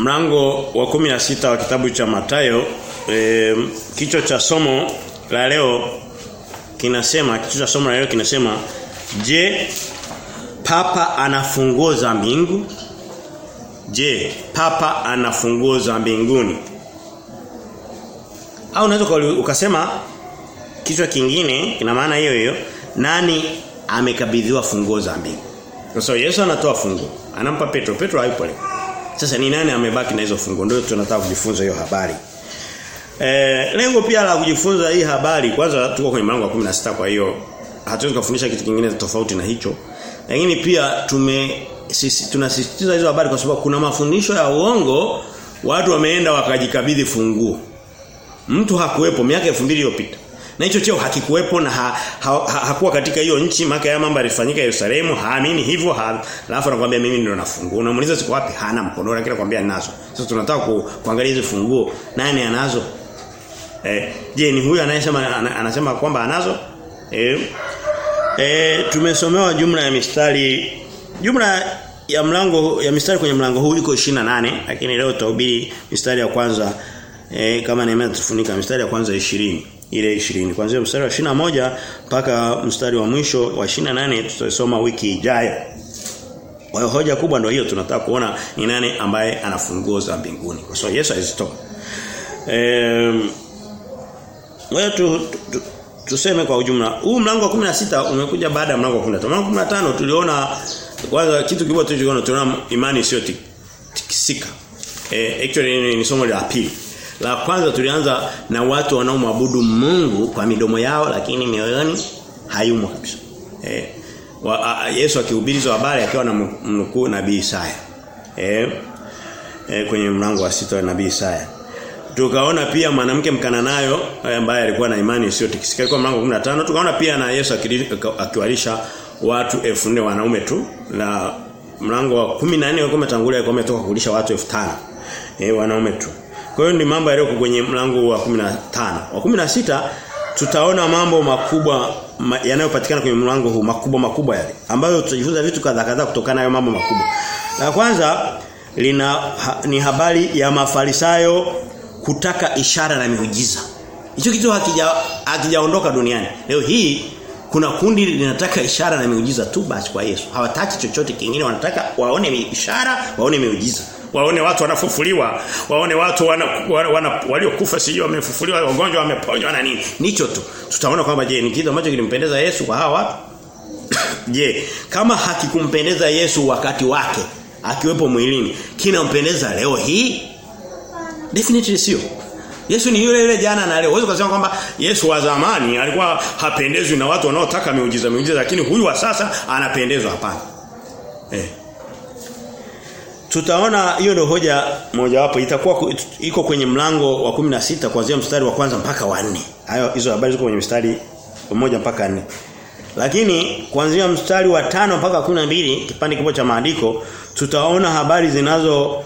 mlango wa 16 wa kitabu cha Matayo e, kichwa cha somo la leo kinasema kichwa cha somo la leo kinasema je papa ana funguo za mbingu? Je papa ana funguo za mbinguni? Au unaweza ukasema kichwa kingine kina maana hiyo hiyo nani amekabidhiwa funguo za mbingu? Kwa sababu Yesu anatoa funguo anampa Petro Petro hayupo leo sasa ni nani amebaki na hizo funguo ndio tunataka kujifunza hiyo habari Eh, lengo pia la kujifunza hii habari kwanza tuko kwenye mlango wa 16 kwa hiyo hatuwezi kufundisha kitu kingine tofauti na hicho. Lakini pia tume sisi tunasisitiza hizo habari kwa sababu kuna mafundisho ya uongo watu wameenda wakajikabidhi funguo. Mtu hakuwepo miaka 2000 iliyopita. Na hicho cheo hakikuwepo na ha, ha, ha, hakuwa katika hiyo nchi maka ya mambo yalifanyika Yerusalemu haamini hivyo ha, alafu anakuambia mimi ndio nafungua unamuuliza siko wapi? Hana mkono lakini anakuambia ninazo. Sasa tunataka ku, kuangalia hizo funguo. Nani anazo? Eh, je ni huyu anayesema anasema kwamba anazo? Eh, eh tumesomewa jumla ya mistari jumla ya mlango ya mistari kwenye mlango huu iko 28 lakini leo tutahubiri mistari ya kwanza eh, kama neema tufunika mistari ya kwanza 20 ile 20 kuanzia mstari wa 21 mpaka mstari wa mwisho wa 28 tutasoma wiki ijayo. Kwa hoja kubwa ndio hiyo tunataka kuona ni nani ambaye ana za mbinguni. Kwa sababu so, Yesu alizitoa. Eh Ngoja tu, tu, tuseme kwa ujumla. Huu mlango wa 16 umekuja baada ya mlango wa 15. Mlango wa 15 tuliona kwanza kitu kikubwa tulichoona tunaona imani sio tikisika. Eh actually ni somo la pili. La kwanza tulianza na watu wanaomwabudu Mungu kwa midomo yao lakini mioyoni hayumo kabisa. Eh wa, a, Yesu akihubiri hizo habari akiwa na mnukuu nabii Isaya. Eh, eh kwenye mlango wa sita wa nabii Isaya. Tukaona pia mwanamke mkananayo ambaye alikuwa na imani isiyotikisika alikuwa mlango 15 tukaona pia na Yesu akiwalisha watu 4000 wanaume tu. Na mlango wa 14 alikuwa umetangulia alikuwa umetoka kulisha watu 5000 eh wanaume tu kwa hiyo ni mambo yaliyoko kwenye mlango wa 15 wa 16 tutaona mambo makubwa ma, yanayopatikana kwenye mlango huu makubwa makubwa yale ambayo tutajifunza vitu kadhaa kadhaa kutokana na hayo mambo makubwa la kwanza lina ha, ni habari ya mafarisayo kutaka ishara na miujiza. Hicho kitu hakija hakijaondoka duniani. Leo hii kuna kundi linataka ishara na miujiza tu basi kwa Yesu. Hawataki chochote kingine wanataka waone ishara, waone miujiza. Waone watu wanafufuliwa, waone watu wana, wana, wana waliokufa sio wamefufuliwa, wagonjwa wameponywa na nini. Nicho tu. Tutaona kwamba je, ni kitu ambacho kilimpendeza Yesu kwa hawa watu? je, kama hakikumpendeza Yesu wakati wake akiwepo mwilini, kinampendeza leo hii? Definitely sio. Yesu ni yule yule jana na leo. Huwezi kusema kwamba Yesu wa zamani alikuwa hapendezwi na watu wanaotaka miujiza miujiza lakini huyu wa sasa anapendezwa hapana. Eh. Tutaona hiyo ndio hoja mojawapo itakuwa iko kwenye mlango wa 16 kuanzia mstari wa kwanza mpaka wa 4. Hayo hizo habari ziko kwenye mstari mmoja mpaka 4. Lakini kuanzia mstari wa tano mpaka 12 kipande kipo cha maandiko tutaona habari zinazo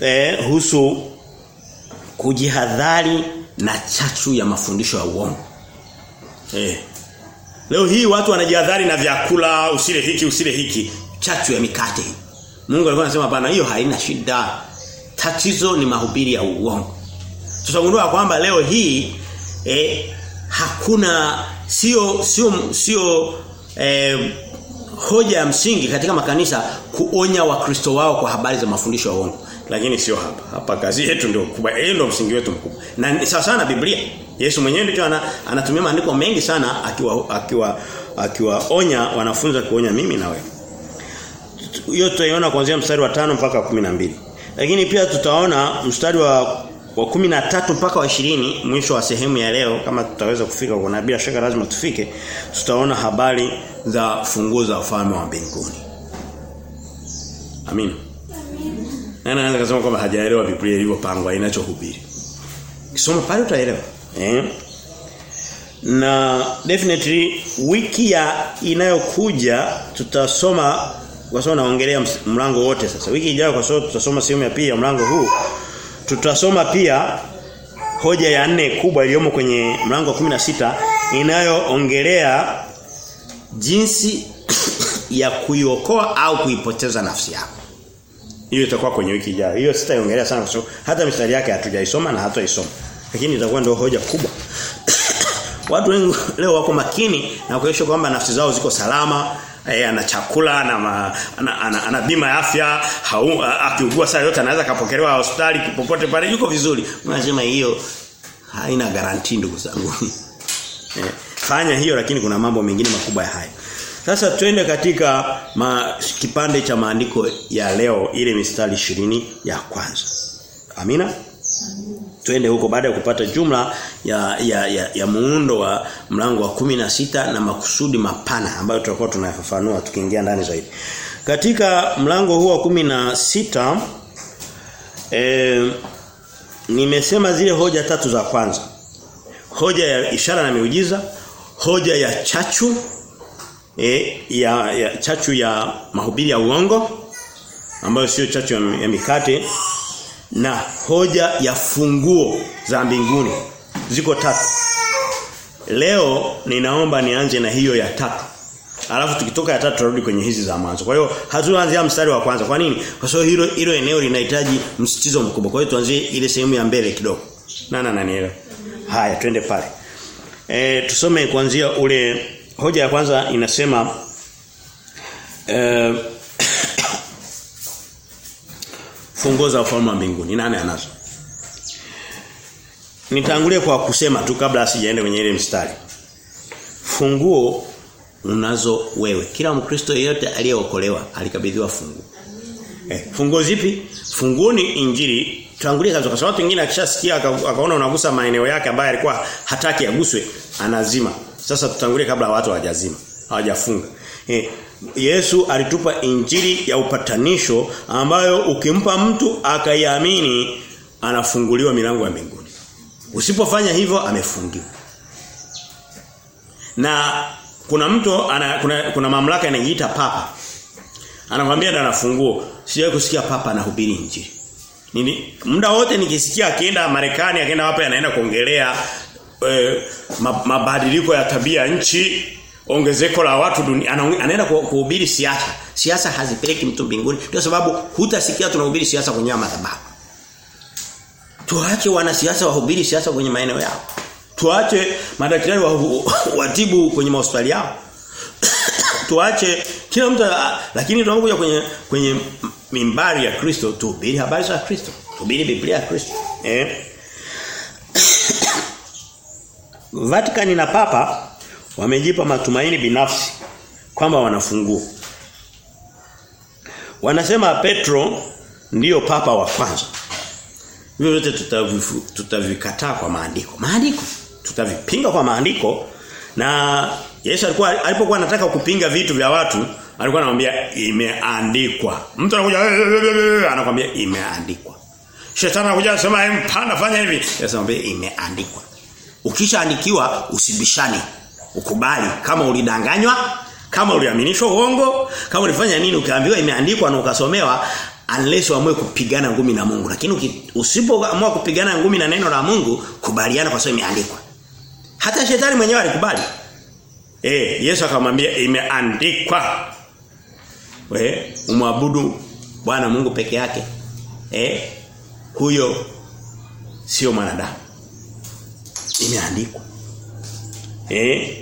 eh, husu kujihadhari na chachu ya mafundisho ya uongo. Eh. Leo hii watu wanajihadhari na vyakula, usile hiki, usile hiki, chachu ya mikate. Mungu alikuwa anasema hapana, hiyo haina shida. Tatizo ni mahubiri ya uongo. Tutagundua kwamba leo hii eh, hakuna sio sio sio eh, hoja ya msingi katika makanisa kuonya wakristo wao kwa habari za mafundisho ya uongo lakini sio hapa. Hapa kazi yetu ndio kubwa. Hiyo ndio msingi wetu mkubwa. Na sawa sana Biblia. Yesu mwenyewe ndicho ana, anatumia maandiko mengi sana akiwa akiwa akiwaonya wanafunzi kuonya mimi na wewe. Hiyo tutaiona kuanzia mstari wa tano mpaka wa mbili Lakini pia tutaona mstari wa wa 13 mpaka wa 20 mwisho wa sehemu ya leo kama tutaweza kufika huko na bila shaka lazima tufike tutaona habari za funguo za ufalme wa mbinguni. Amin. Nani anaweza kusema kwamba hajaelewa Biblia ilivyopangwa inachohubiri. Kisoma pale utaelewa. Eh? Na definitely wiki ya inayokuja tutasoma kwa sababu naongelea mlango wote sasa. Wiki ijayo kwa sababu tutasoma sehemu ya pili ya mlango huu. Tutasoma pia hoja ya nne kubwa iliyomo kwenye mlango wa 16 inayoongelea jinsi ya kuiokoa au kuipoteza nafsi yako. Hiyo itakuwa kwenye wiki ijayo. Hiyo sitaiongelea sana kwa sababu hata mistari yake hatujaisoma na hatuisoma. Lakini itakuwa ndio hoja kubwa. Watu wengi leo wako makini na kuhakikisha kwamba nafsi zao ziko salama, eh, ana chakula na ma, ana, ana, ana bima ya afya, akiugua saa yote anaweza kapokelewa hospitali popote pale yuko vizuri. Unasema hiyo haina garanti ndugu zangu. e, fanya hiyo lakini kuna mambo mengine makubwa ya haya. Sasa twende katika ma, kipande cha maandiko ya leo ile mistari ishirini ya kwanza. Amina? Twende huko baada ya kupata jumla ya ya, ya, ya muundo wa mlango wa kumi na sita na makusudi mapana ambayo tutakuwa tunayafafanua tukiingia ndani zaidi. Katika mlango huu wa kumi na sita eh, nimesema zile hoja tatu za kwanza. Hoja ya ishara na miujiza, hoja ya chachu e, ya, ya chachu ya mahubiri ya uongo ambayo sio chachu ya mikate na hoja ya funguo za mbinguni. Ziko tatu. Leo ninaomba nianze na hiyo ya tatu. Alafu tukitoka ya tatu turudi kwenye hizi za mwanzo. Kwa hiyo hatuanzia mstari wa kwanza. Kwa nini? Kwa sababu hilo hilo eneo linahitaji msitizo mkubwa. Kwa hiyo tuanzie ile sehemu ya mbele kidogo. Nana nanielewa haya twende pale. E, tusome kuanzia ule hoja ya kwanza inasema eh funguo za ufalme wa mbinguni. Nani anazo? Nitangulie kwa kusema tu kabla sijaenda kwenye ile mstari. Funguo unazo wewe. Kila mkristo yeyote aliyeokolewa alikabidhiwa funguo. Eh, funguo zipi? Funguo ni injili. Tangulia kwa sababu wengine akishasikia akaona unagusa maeneo yake ambayo alikuwa hataki aguswe anazima. Sasa tutangulie kabla watu hawajazima hawajafunga. Eh, Yesu alitupa injili ya upatanisho ambayo ukimpa mtu akaiamini anafunguliwa milango ya mbinguni. Usipofanya hivyo amefungiwa. Na kuna mtu ana, kuna, kuna mamlaka inajiita papa. Anakuambia ndo anafunguo. Sijawahi kusikia papa anahubiri injili. Nini muda wote nikisikia akienda Marekani akienda wapi anaenda kuongelea eh, mabadiliko ya tabia nchi ongezeko la watu duniani anaenda kuhubiri siasa. Siasa hazipeleki mtu mbinguni. Ndio sababu hutasikia tunahubiri siasa kwenye madhabahu. Tuache wanasiasa wahubiri siasa kwenye maeneo yao. Tuache madaktari watibu kwenye hospitali yao. Tuache kila mtu lakini tunapokuja kwenye kwenye mimbari ya Kristo tuhubiri habari za Kristo. Tuhubiri Biblia ya Kristo. Eh? Vatican na Papa wamejipa matumaini binafsi kwamba wanafungua. Wanasema Petro ndiyo papa wa kwanza. Hivyo vyote tutavikataa kwa maandiko. Maandiko tutavipinga kwa maandiko na Yesu alikuwa alipokuwa anataka kupinga vitu vya watu alikuwa anamwambia imeandikwa. Mtu anakuja anakuambia imeandikwa. Shetani anakuja anasema mpanda fanya hivi. Anamwambia imeandikwa. Ukishaandikiwa usibishane ukubali kama ulidanganywa kama uliaminishwa uongo kama ulifanya nini ukaambiwa imeandikwa na ukasomewa unless uamue kupigana ngumi na Mungu. Lakini usipoamua kupigana ngumi na neno la Mungu kubaliana kwa sababu imeandikwa. Hata shetani mwenyewe alikubali. Eh Yesu akamwambia imeandikwa. We umwabudu Bwana Mungu peke yake. Eh huyo sio mwanadamu. Imeandikwa. Eh?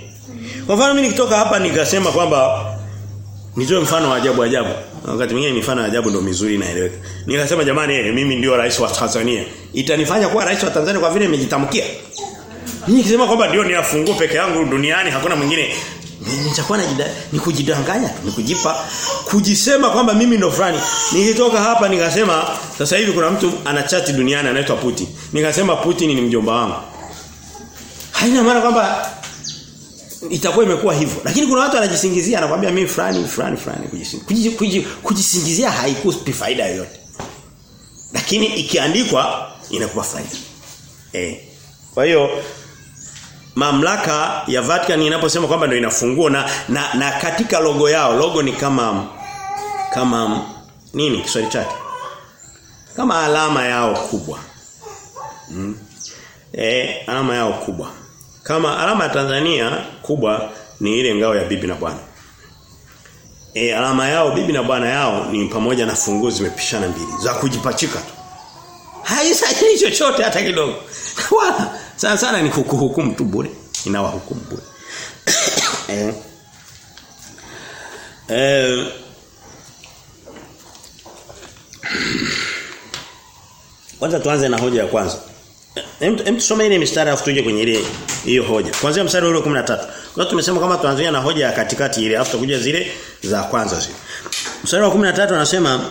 Kwa mfano mimi nikitoka hapa nikasema kwamba nitoe mfano wa ajabu ajabu. Wakati mwingine mifano ya ajabu ndio mizuri inaeleweka. Nikasema jamani eh, mimi ndio rais wa Tanzania. Itanifanya kuwa rais wa Tanzania kwa vile nimejitamkia. Mimi nikisema kwamba ndio ninafungue peke yangu duniani hakuna mwingine nitakuwa ni kujidanganya, ni kujipa kujisema kwamba mimi ndo fulani. Nikitoka hapa nikasema sasa hivi kuna mtu ana chati duniani anaitwa Putin. Nikasema Putin ni mjomba wangu. Haina maana kwamba itakuwa imekuwa hivyo. Lakini kuna watu wanajisingizia anakuambia mimi fulani fulani fulani kujisingizia. Kuji, kujisingizia haikupi faida yoyote. Lakini ikiandikwa inakupa faida. Eh. Kwa hiyo mamlaka ya Vatican inaposema kwamba ndio inafungua na, na na katika logo yao logo ni kama kama nini kiswali chake? Kama alama yao kubwa. Mm. Eh, alama yao kubwa. Kama alama ya Tanzania kubwa ni ile ngao ya bibi na bwana. e, alama yao bibi na bwana yao ni pamoja na funguo zimepishana mbili za kujipachika tu. Haisajili chochote hata kidogo. Wala sana sana ni kukuhukumu tu bure. Inawahukumu bure. eh. Eh. Kwanza tuanze na hoja ya kwanza. Hem tu tusome ile mistari afu tuje kwenye ile hiyo hoja. Kuanzia mstari ule 13. Kwa tumesema kama tuanzia na hoja ya katikati ile afu tutakuja zile za kwanza zile. Mstari wa 13 anasema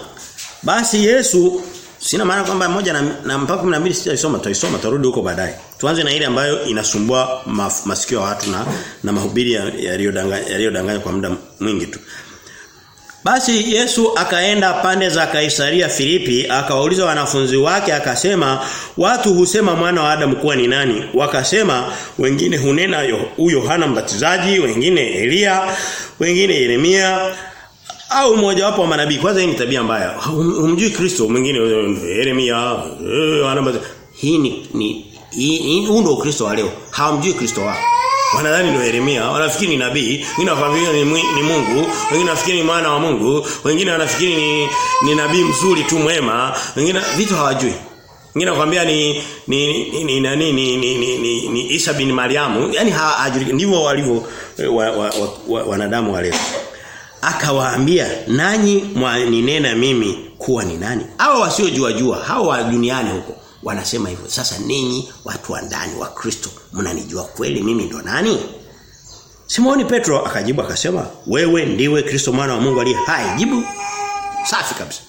basi Yesu sina maana kwamba moja na, na mpaka 12 sitaisoma tutaisoma tarudi huko baadaye. Tuanze na ile ambayo inasumbua masikio ya watu na na mahubiri yaliyodanganya yaliyodanganya kwa muda mwingi tu. Basi Yesu akaenda pande za Kaisaria Filipi akawauliza wanafunzi wake akasema watu husema mwana wa Adamu kuwa ni nani? Wakasema wengine hunena Yohana mbatizaji wengine Elia wengine Yeremia au mmoja wapo wa manabii. Kwanza hii ni tabia mbaya. Humjui Kristo mwingine Yeremia Yohana mbatizaji. Hii ni, hii ndio Kristo wa leo. Hawamjui Kristo wao Wanadhani ndio Yeremia, wanafikiri ni nabii, wengine wanafikiri ni, ni Mungu, wengine wanafikiri ni mwana wa Mungu, wengine wanafikiri ni, ni nabii mzuri tu mwema, wengine vitu hawajui. Wengine wanakuambia ni ni ni nani? Ni, ni, ni, ni, ni Isa bin Mariamu, yani hawajui ndivyo walivyo wa, wa, wa, wa, wanadamu wale. Akawaambia, "Nanyi mwaninena mimi kuwa ni nani?" Hao wasiojua jua, hao wa duniani huko wanasema hivyo. Sasa ninyi watu wa ndani wa Kristo mnanijua kweli mimi ndo nani? Simoni Petro akajibu akasema, "Wewe ndiwe Kristo mwana wa Mungu aliye hai." Jibu safi kabisa.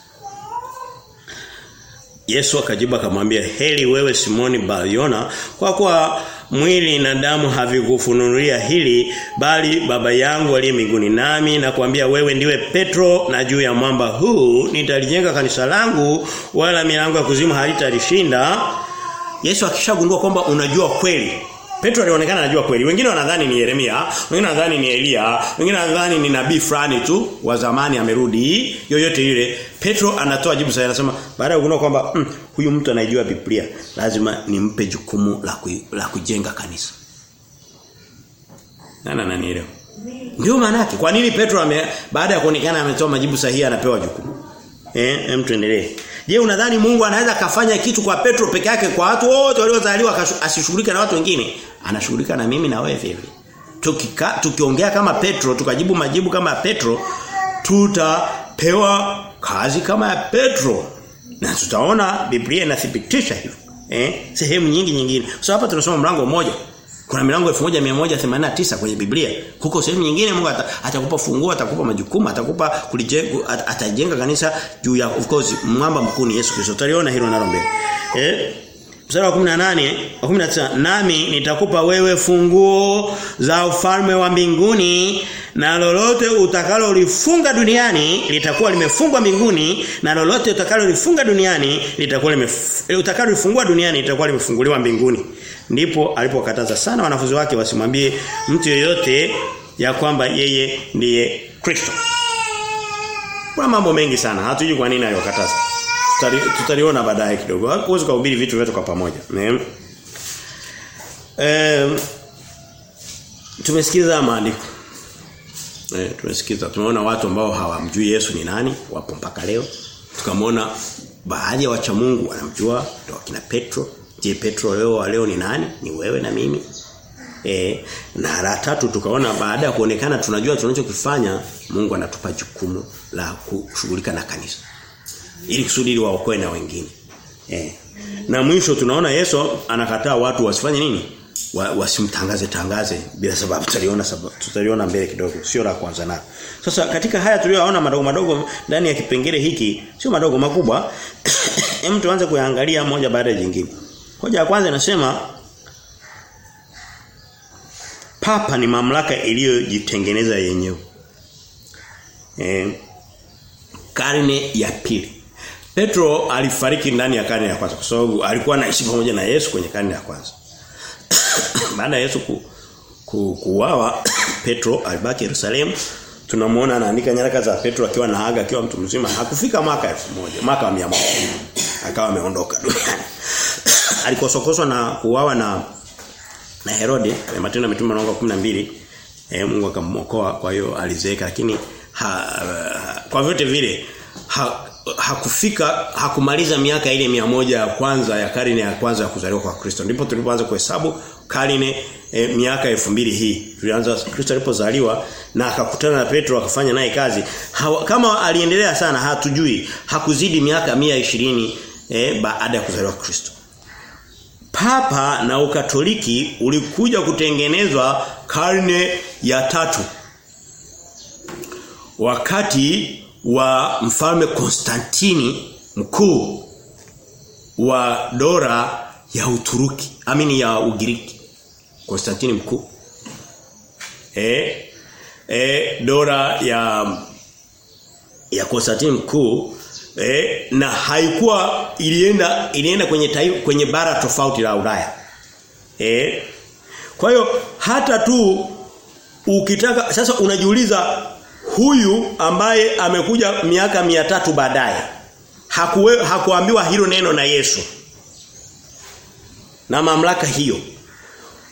Yesu akajibu akamwambia, "Heli wewe Simoni Bariona, kwa kuwa mwili na damu havikufunulia hili bali baba yangu aliye miguni nami na kuambia wewe ndiwe Petro na juu ya mwamba huu nitalijenga kanisa langu wala milango ya kuzimu halitalishinda Yesu akishagundua kwamba unajua kweli Petro alionekana anajua kweli. Wengine wanadhani ni Yeremia, wengine wanadhani ni Elia, wengine wanadhani ni nabii fulani tu wa zamani amerudi, yoyote yule. Petro anatoa jibu sahihi anasema baada ya kugundua kwamba mm, huyu mtu anajua Biblia, lazima nimpe jukumu la, ku, la kujenga kanisa. Nana nani ile? Ndio maana. Kwa nini Petro ame baada ya kuonekana ametoa majibu sahihi anapewa jukumu? Eh, hem tuendelee. Je, unadhani Mungu anaweza kafanya kitu kwa Petro peke yake kwa watu wote waliozaliwa asishughulike na watu wengine? Anashughulika na mimi na wewe vile. Tukika tukiongea kama Petro, tukajibu majibu kama Petro, tutapewa kazi kama ya Petro. Na tutaona Biblia inathibitisha hivyo. Eh? Sehemu nyingi nyingine. So hapa tunasoma mlango mmoja. Kuna milango 1189 kwenye Biblia. Huko sehemu nyingine Mungu atakupa funguo, atakupa majukumu, atakupa kulijenga atajenga kanisa juu ya of course mwamba mkuu ni Yesu Kristo. Utaliona hilo nalo mbele. Eh? Mstari wa 18, 19, nami nitakupa wewe funguo za ufalme wa mbinguni na lolote utakalolifunga duniani litakuwa limefungwa mbinguni na lolote utakalolifunga duniani litakuwa utakalolifungua duniani litakuwa limefunguliwa mbinguni. Ndipo alipokataza sana wanafunzi wake wasimwambie mtu yeyote ya kwamba yeye ndiye Kristo. Kuna mambo mengi sana, hatujui kwa nini aliyokataza. Tutaliona baadaye kidogo. Hakuwezi kuhubiri vitu vyote kwa pamoja. Eh tumesikiza maandiko. Eh tumesikiza tumeona watu ambao hawamjui Yesu ni nani wapo mpaka leo. Tukamwona baadhi ya wacha Mungu wanamjua ndio kina Petro. Je, Petro leo leo ni nani? Ni wewe na mimi. E, na la tatu tukaona baada ya kuonekana tunajua tunachokifanya Mungu anatupa jukumu la kushughulika na kanisa. Ili kusudi waokoe na wengine. E. Na mwisho tunaona Yesu anakataa watu wasifanye nini? Wa, wasimtangaze tangaze bila sababu tutaliona tutaliona mbele kidogo sio la kwanza na sasa katika haya tuliyoona madogo madogo ndani ya kipengele hiki sio madogo makubwa hem tuanze kuyaangalia moja baada ya jingine hoja ya kwanza inasema papa ni mamlaka iliyojitengeneza yenyewe. Eh karne ya pili. Petro alifariki ndani ya karne ya kwanza kwa sababu alikuwa anaishi pamoja na Yesu kwenye karne ya kwanza. Baada ya Yesu ku, ku, kuuawa Petro alibaki Yerusalemu. Tunamuona anaandika nyaraka za Petro akiwa na haga akiwa mtu mzima. Hakufika mwaka 1000 mwaka wa 100 akawa ameondoka duniani alikosokoswa na kuuawa na na Herode Matendo ya Mitume mlango 12 eh Mungu akamwokoa kwa hiyo alizeeka lakini ha, kwa vyote vile ha, hakufika hakumaliza miaka ile mia moja ya kwanza ya karne ya kwanza ya kuzaliwa kwa Kristo. Ndipo tulipoanza kuhesabu karne e, miaka elfu mbili hii. Tulianza Kristo alipozaliwa na akakutana na Petro akafanya naye kazi. ha, kama aliendelea sana hatujui. Hakuzidi miaka mia ishirini e, baada ya kuzaliwa Kristo. Papa na Ukatoliki ulikuja kutengenezwa karne ya tatu. Wakati wa mfalme Konstantini mkuu wa dora ya Uturuki, amini ya Ugiriki. Konstantini mkuu. Eh eh dora ya ya Konstantini mkuu eh na haikuwa ilienda ilienda kwenye taifa, kwenye bara tofauti la Ulaya. Eh kwa hiyo hata tu ukitaka sasa unajiuliza huyu ambaye amekuja miaka mia tatu baadaye hakuwe, hakuambiwa hilo neno na Yesu na mamlaka hiyo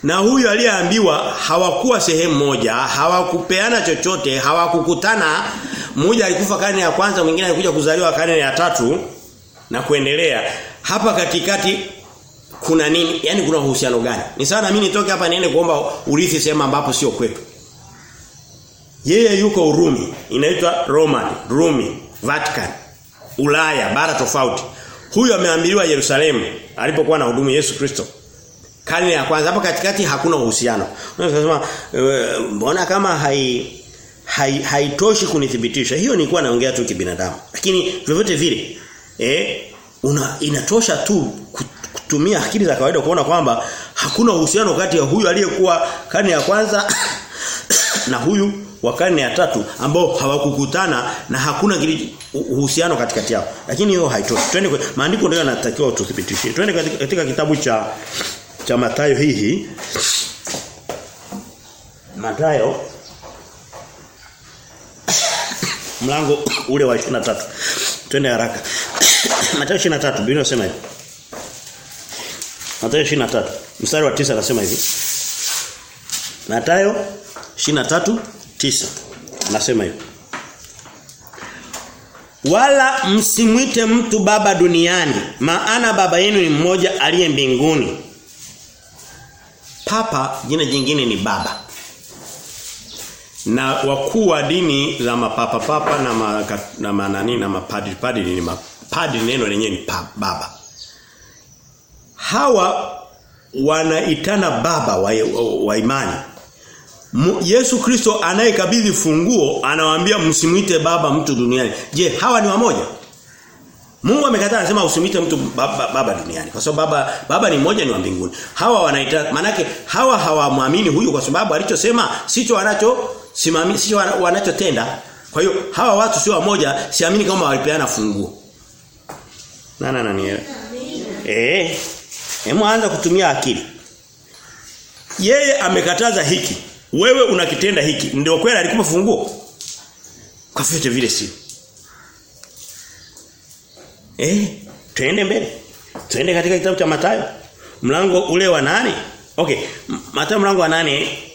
na huyu aliyeambiwa hawakuwa sehemu moja hawakupeana chochote hawakukutana mmoja alikufa karne ya kwanza mwingine alikuja kuzaliwa karne ya tatu na kuendelea hapa katikati kuna nini yani kuna uhusiano gani ni sana mimi nitoke hapa niende kuomba urithi sehemu ambapo sio kwetu yeye yuko Urumi, inaitwa Roman, Rumi, Vatican, Ulaya, bara tofauti. Huyu ameambiliwa Yerusalemu alipokuwa na hudumu Yesu Kristo. Karne ya kwanza hapo katikati hakuna uhusiano. Unaweza kusema mbona kama hai hai haitoshi kunithibitisha. Hiyo nilikuwa naongea tu kibinadamu. Lakini vyovyote vile eh una inatosha tu kutumia akili za kawaida kuona kwamba hakuna uhusiano kati ya huyu aliyekuwa karne ya kwanza na huyu wa karne ya tatu ambao hawakukutana na hakuna uhusiano katikati yao. Lakini hiyo haitoshi. Twende maandiko ndio yanatakiwa tuthibitishie. Twende katika, katika kitabu cha cha Mathayo hii. Mathayo mlango ule wa 23. Twende haraka. Mathayo 23 Biblia inasema hivi. Mathayo 23 mstari wa 9 anasema hivi. Mathayo 23 9 anasema hivi Wala msimwite mtu baba duniani maana baba yenu ni mmoja aliye mbinguni Papa jina jingine ni baba na wakuu wa dini za mapapa papa na ma, na manani na mapadri padri ni mapadri neno lenyewe ni baba hawa wanaitana baba wa, wa, imani Yesu Kristo anayekabidhi funguo anawaambia msimuite baba mtu duniani. Je, hawa ni wamoja? Mungu amekataa anasema usimuite mtu baba, baba duniani kwa sababu baba baba ni mmoja ni wa mbinguni. Hawa wanaita manake hawa hawamwamini huyu kwa sababu alichosema sicho wanacho simami sio wanachotenda. Kwa hiyo hawa watu sio wamoja, siamini kama walipeana funguo. Na na nani? Eh. Hemu anza kutumia akili. Yeye amekataza hiki wewe unakitenda hiki ndio kweli alikupa funguo kwa vyote vile sio. eh twende mbele twende katika kitabu cha Mathayo mlango ule wa nane okay Mathayo mlango wa eh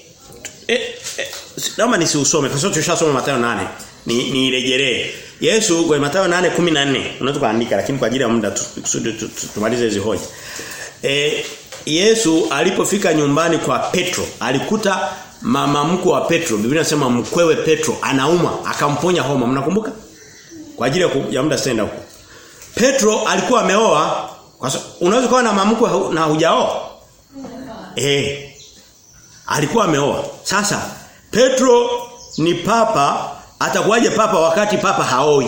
naomba nisiusome kwa sababu tushasoma Mathayo 8. ni nirejelee Yesu kwa Mathayo 8:14 unaweza kuandika lakini kwa ajili ya muda tusudi tumalize hizo hoja. Eh Yesu alipofika nyumbani kwa Petro alikuta mama mkwe wa Petro Biblia inasema mkwewe Petro anauma akamponya homa. Mnakumbuka? Kwa ajili ya muda senda huko. Petro alikuwa ameoa kwa unaweza kuwa na mama na hujaoa? Eh alikuwa ameoa. Sasa Petro ni papa atakuwaje papa wakati papa haoi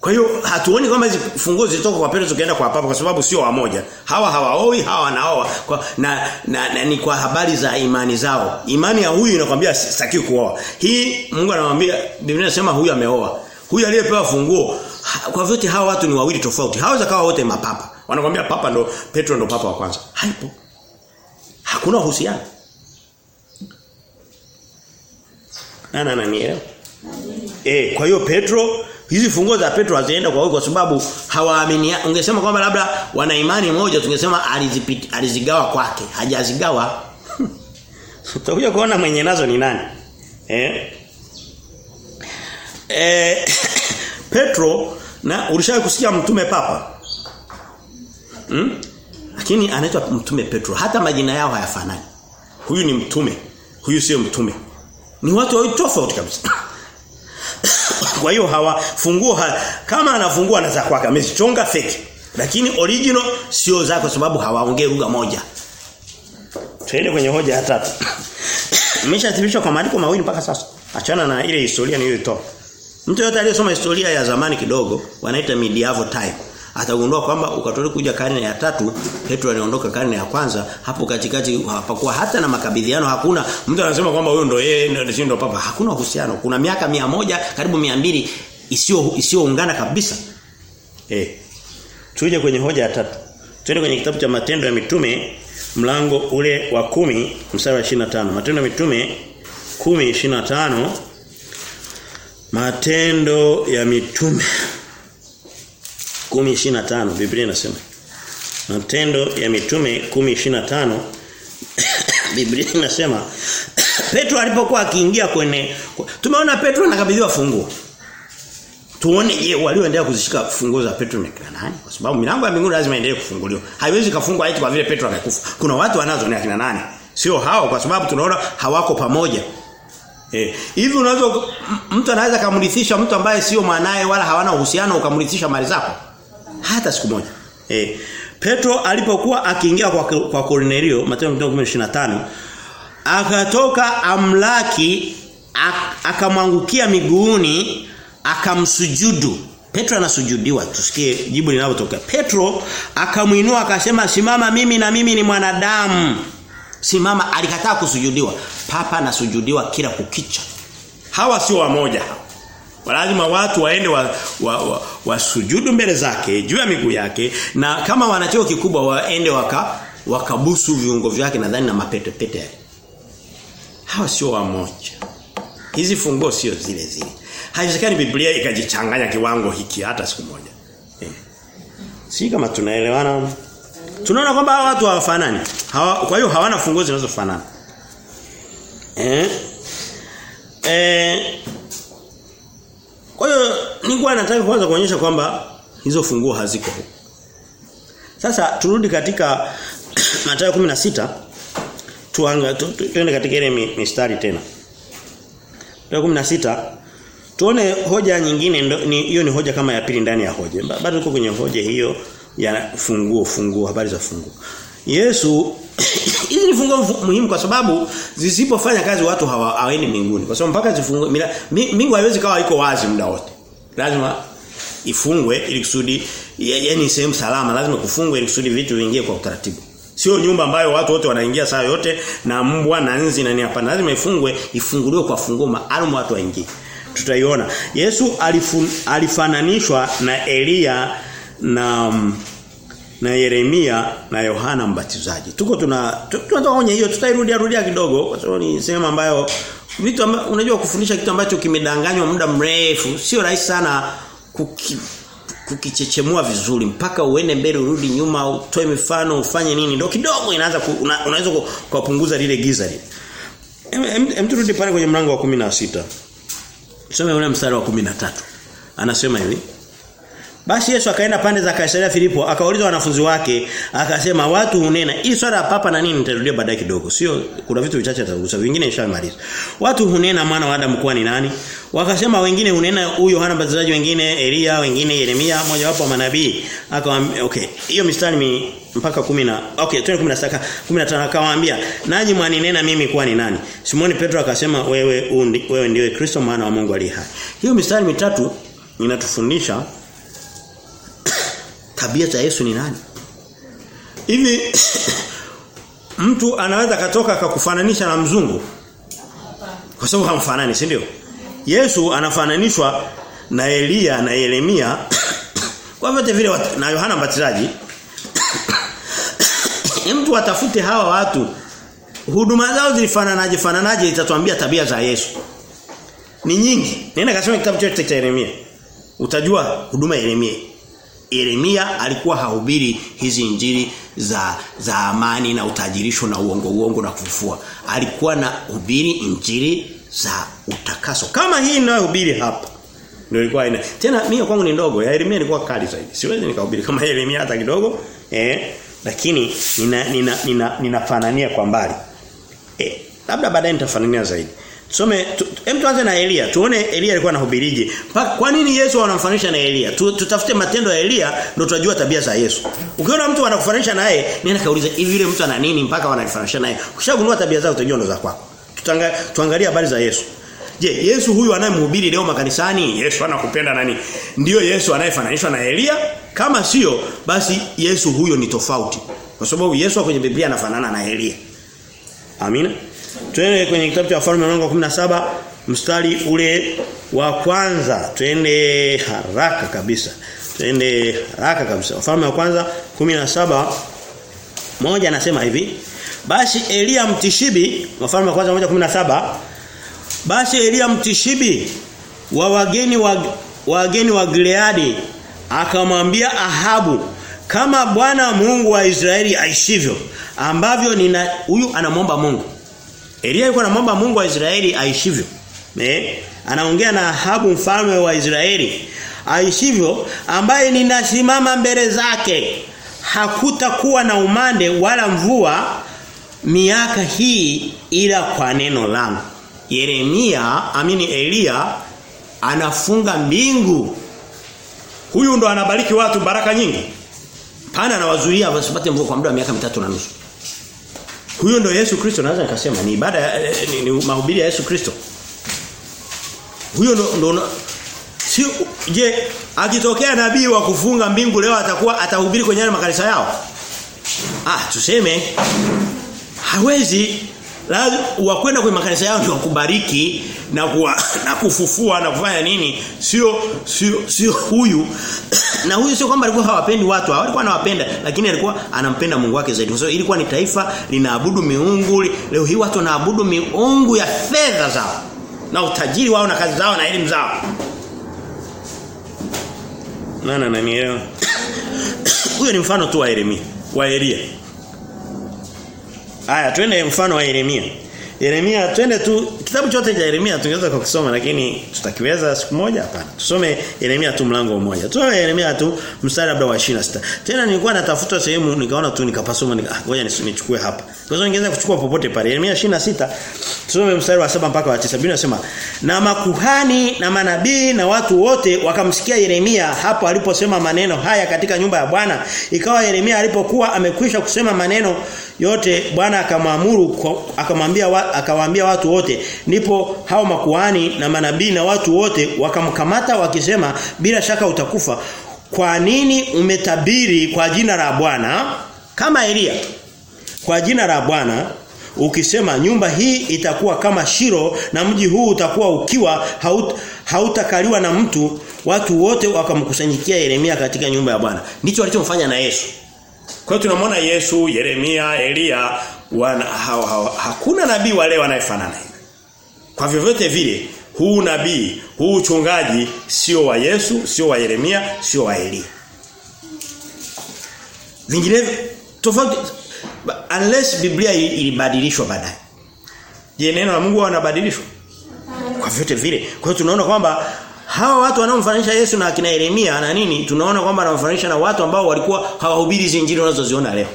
kwa hiyo hatuoni kwamba funguo zitoka kwa Petro zikaenda kwa papa kwa sababu sio wamoja. Hawa hawaoi, hawa wanaoa. Kwa, na, na, na ni kwa habari za imani zao. Imani ya huyu inakwambia sitaki kuoa. Hii Mungu anamwambia Biblia inasema huyu ameoa. Huyu aliyepewa funguo kwa vyote hawa watu ni wawili tofauti. Hawaweza kawa wote mapapa. Wanakwambia papa ndo Petro ndo papa wa kwanza. Haipo. Hakuna uhusiano. Na na na. Eh, kwa hiyo Petro hizi funguo za Petro hazienda kwa kwa sababu hawaamini. Ungesema kwamba labda wana imani moja tungesema alizipiti alizigawa kwake, hajazigawa. Utakuja kuona mwenye nazo ni nani. Eh? eh, Petro na ulishawahi kusikia mtume papa? Hmm? Lakini anaitwa mtume Petro. Hata majina yao hayafanani. Huyu ni mtume. Huyu sio mtume. Ni watu wa tofauti kabisa. Kwa hiyo hawa funguo ha, kama anafungua na za kwake amezichonga fake. Lakini original sio zake kwa sababu hawaongei lugha moja. Tuende kwenye hoja ya tatu. Imeshathibitishwa kwa maandiko mawili mpaka sasa. Achana na ile historia niliyoitoa. Mtu yote aliyesoma historia ya zamani kidogo wanaita medieval time atagundua kwamba ukatoliki kuja karne ya tatu Petro aliondoka karne ya kwanza. Hapo katikati hapakuwa hata na makabidhiano hakuna. Mtu anasema kwamba huyo ndo yeye ndio ndo papa. Hakuna uhusiano. Kuna miaka mia moja karibu mia mbili isiyo isiyoungana kabisa. Eh tuje kwenye hoja ya tatu. Twende kwenye kitabu cha matendo ya mitume mlango ule wa kumi mstari wa 25 matendo ya mitume 10:25 matendo ya mitume 10:25 Biblia inasema Matendo ya mitume 10:25 Biblia inasema Petro alipokuwa akiingia kwenye tumeona Petro anakabidhiwa funguo Tuone je walioendelea kuzishika funguo za Petro ni kina nani? Kwa sababu milango ya mbinguni lazima iendelee kufunguliwa. Haiwezi kafungwa eti kwa vile Petro amekufa. Kuna watu wanazo ni akina nani? Sio hao kwa sababu tunaona hawako pamoja. Eh, hivi unaweza mtu anaweza kumrithisha mtu ambaye sio mwanae wala hawana uhusiano ukamrithisha mali zako? Hata siku moja. Eh, Petro alipokuwa akiingia kwa kwa Cornelio Mathayo 25 akatoka amlaki akamwangukia miguuni akamsujudu. Petro anasujudiwa tusikie jibu linalotoka Petro akamuinua akasema simama mimi na mimi ni mwanadamu. Simama alikataa kusujudiwa. Papa anasujudiwa kila kukicha. Hawa sio wamoja lazima watu waende wa, wa, wa, wasujudu mbele zake juu ya miguu yake na kama wanacheo kikubwa waende waka wakabusu viungo vyake nadhani na mapete pete. Yake hawa sio wamoja hizi funguo sio zile zile. Haiwezekani Biblia ikajichanganya kiwango hiki hata siku moja. Eh. si kama tunaelewana. Tunaona kwamba hawa watu hawafanani. Hawa, kwa hiyo hawana funguo zinazofanana. Eh? Eh kwa hiyo nilikuwa nataka kwanza kuonyesha kwamba hizo funguo haziko. Sasa turudi katika Mathayo 16 tuanga tuende katika ile mistari tena. Mathayo 16 tuone hoja nyingine ni hiyo ni hoja kama ya pili ndani ya hoja. Bado tuko kwenye hoja hiyo ya funguo funguo habari za funguo. Yesu hizi ni fungo muhimu kwa sababu zisipofanya kazi watu hawaendi mbinguni. Kwa sababu mpaka zifungue mbingu haiwezi kawa iko wazi muda wote. Lazima ifungwe ili kusudi yani sehemu salama lazima kufungwe ili kusudi vitu viingie kwa utaratibu. Sio nyumba ambayo watu wote wanaingia saa yote na mbwa na nzi na nini. Lazima ifungwe, ifunguliwe kwa funguo maalum watu waingie. Tutaiona. Yesu alifun, alifananishwa na Elia na na Yeremia na Yohana Mbatizaji. Tuko tuna tunatoka hiyo tutairudia rudia kidogo kwa sababu ni sehemu ambayo vitu amba, unajua kufundisha kitu ambacho kimedanganywa muda mrefu sio rahisi sana kuki, kukichechemua vizuri mpaka uende mbele urudi nyuma utoe mifano ufanye nini ndio kidogo inaanza una, unaweza kupunguza lile giza lile. Hem turudi pale kwenye mlango wa 16. Tusome ule mstari wa 13. Anasema hivi basi Yesu akaenda pande za Kaisaria Filipo, akauliza wanafunzi wake, akasema watu hunena. Hii swala ya papa na nini nitarudia baadaye kidogo. Sio kuna vitu vichache nitagusa, vingine nishamaliza. Watu hunena maana wa Adamu kuwa ni nani? Wakasema wengine hunena huyo Yohana Mbatizaji, wengine Elia, wengine Yeremia, mmoja wapo wa manabii. Akawaambia okay, hiyo mistari mi mpaka 10 na okay, twende 16 15 akawaambia, "Nanyi mwaninena mimi kuwa ni nani?" Simoni Petro akasema, "Wewe undi, wewe ndiwe Kristo maana wa Mungu aliye hai." Hiyo mistari mitatu inatufundisha tabia za Yesu ni nani? Hivi mtu anaweza katoka akakufananisha na mzungu? Kwa sababu hamfanani, si ndio? Yesu anafananishwa na Elia na Yeremia kwa vyote vile na Yohana Mbatizaji. mtu atafute hawa watu huduma zao zilifananaje fananaje itatuambia tabia za Yesu. Ni nyingi. Nenda kasome kitabu chote cha Yeremia. Utajua huduma ya Yeremia Yeremia alikuwa hahubiri hizi injili za za amani na utajirisho na uongo uongo na kufufua. Alikuwa na hubiri injili za utakaso. Kama hii ninayohubiri hapa. Ndio ilikuwa ina. Tena mimi kwangu ni ndogo, ya Yeremia ilikuwa kali zaidi. Siwezi nikahubiri kama Yeremia hata kidogo. Eh, lakini nina nina nina ninafanania kwa mbali. Eh, labda baadaye nitafanania zaidi. Tusome tu, hem tuanze na Elia. Tuone Elia alikuwa anahubirije. Kwa nini Yesu anamfanisha na Elia? Tu, tutafute matendo ya Elia ndio tutajua tabia za Yesu. Ukiona mtu anakufanisha naye, nenda kauliza hivi yule mtu ana nini mpaka wananifanisha naye. Ukishagundua tabia zao utajua ndo za kwako. Tutanga tuangalie habari za Yesu. Je, Yesu huyu anayemhubiri leo makanisani, Yesu anakupenda nani? Ndiyo Yesu anayefananishwa na Elia? Kama sio, basi Yesu huyo ni tofauti. Kwa sababu Yesu kwenye Biblia anafanana na Elia. Amina. Twende kwenye kitabu cha Wafalme mlango wa 17 mstari ule wa kwanza. Twende haraka kabisa. Twende haraka kabisa. Wafalme wa kwanza 17 moja anasema hivi. Basi Elia mtishibi, Wafalme wa kwanza 1:17 basi Elia mtishibi wa wageni wa wageni wa Gileadi akamwambia Ahabu kama Bwana Mungu wa Israeli aishivyo ambavyo nina huyu anamwomba Mungu Elia yuko anamwomba Mungu wa Israeli aishivyo. Eh? Anaongea na Ahabu mfalme wa Israeli. Aishivyo ambaye ninasimama mbele zake. Hakutakuwa na umande wala mvua miaka hii ila kwa neno langu. Yeremia amini Elia anafunga mbingu. Huyu ndo anabariki watu baraka nyingi. Pana anawazuia wasipate mvua kwa muda wa miaka mitatu na nusu huyo ndo Yesu Kristo naweza nikasema ni ibada ni, ni mahubiri ya Yesu Kristo. Huyo ndo, ndo si je akitokea nabii wa kufunga mbingu leo atakuwa atahubiri kwenye makanisa yao? Ah tuseme hawezi wa kwenda kwenye makanisa yao ndio wakubariki na kuwa, na kufufua na kufanya nini. Sio sio sio huyu. Na huyu sio kwamba alikuwa hawapendi watu alikuwa anawapenda lakini alikuwa anampenda Mungu wake zaidi. Kwa sababu ilikuwa ni taifa linaabudu miungu leo hii watu wanaabudu miungu ya fedha zao na utajiri wao na kazi zao na elimu zao. Nana nanielewa huyo ni mfano tu wa Yeremia wa Elia Aya twende mfano wa Yeremia. Yeremia twende tu kitabu chote cha Yeremia tungeweza kukisoma lakini tutakiweza siku moja hapana. Tusome Yeremia tu mlango mmoja. Tusome Yeremia tu mstari labda wa 26. Tena nilikuwa natafuta sehemu nikaona tu nikapasoma nika ngoja nichukue hapa. Kwa hiyo ningeweza kuchukua popote pale. Yeremia 26 tusome mstari wa 7 mpaka wa 9. Biblia inasema na makuhani na manabii na watu wote wakamsikia Yeremia hapo aliposema maneno haya katika nyumba ya Bwana. Ikawa Yeremia alipokuwa amekwisha kusema maneno yote Bwana akamwamuru akamwambia akawaambia watu wote. Ndipo hao makuhani na manabii na watu wote wakamkamata wakisema bila shaka utakufa. Kwa nini umetabiri kwa jina la Bwana kama Elia? Kwa jina la Bwana ukisema nyumba hii itakuwa kama Shiro na mji huu utakuwa ukiwa haut, hautakaliwa na mtu. Watu wote wakamkusanyikia Yeremia katika nyumba ya Bwana. Ndicho walichomfanya na Yesu kwa hiyo tunamwona Yesu, Yeremia, Elia wana, ha, ha, hakuna nabii wale leo anayefanana hivi. Kwa vyovyote vile huu nabii, huu uchungaji sio wa Yesu, sio wa Yeremia, sio wa Elia. Vinginevyo tofauti unless Biblia ilibadilishwa baadaye. Je, neno la Mungu wanabadilishwa? Kwa vyote vile. Kwa hiyo tunaona kwamba hawa watu wanaomfananisha Yesu na akina Yeremia na nini tunaona kwamba anamfananisha na watu ambao walikuwa hawahubiri injili unazoziona leo.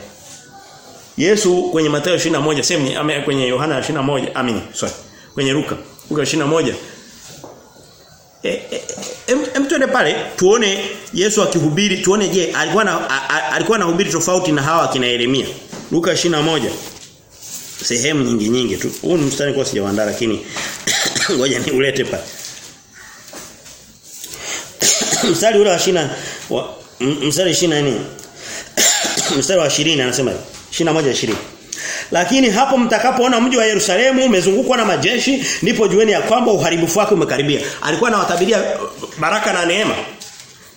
Yesu kwenye Mathayo 21 sema kwenye Yohana 21 amini sorry kwenye Luka Luka 21 eh em, em pale tuone Yesu akihubiri tuone je alikuwa na alikuwa anahubiri tofauti na hawa akina Yeremia. Luka 21 sehemu nyingi nyingi tu. Huu ni mstari kwa sijaandaa lakini ngoja niulete pale mstari ule wa 20 wa mstari 24 mstari wa 20 anasema hivi. 21 20 lakini hapo mtakapoona mji wa Yerusalemu umezungukwa na majeshi ndipo jueni ya kwamba uharibifu wake umekaribia. Alikuwa anawatabiria baraka na neema.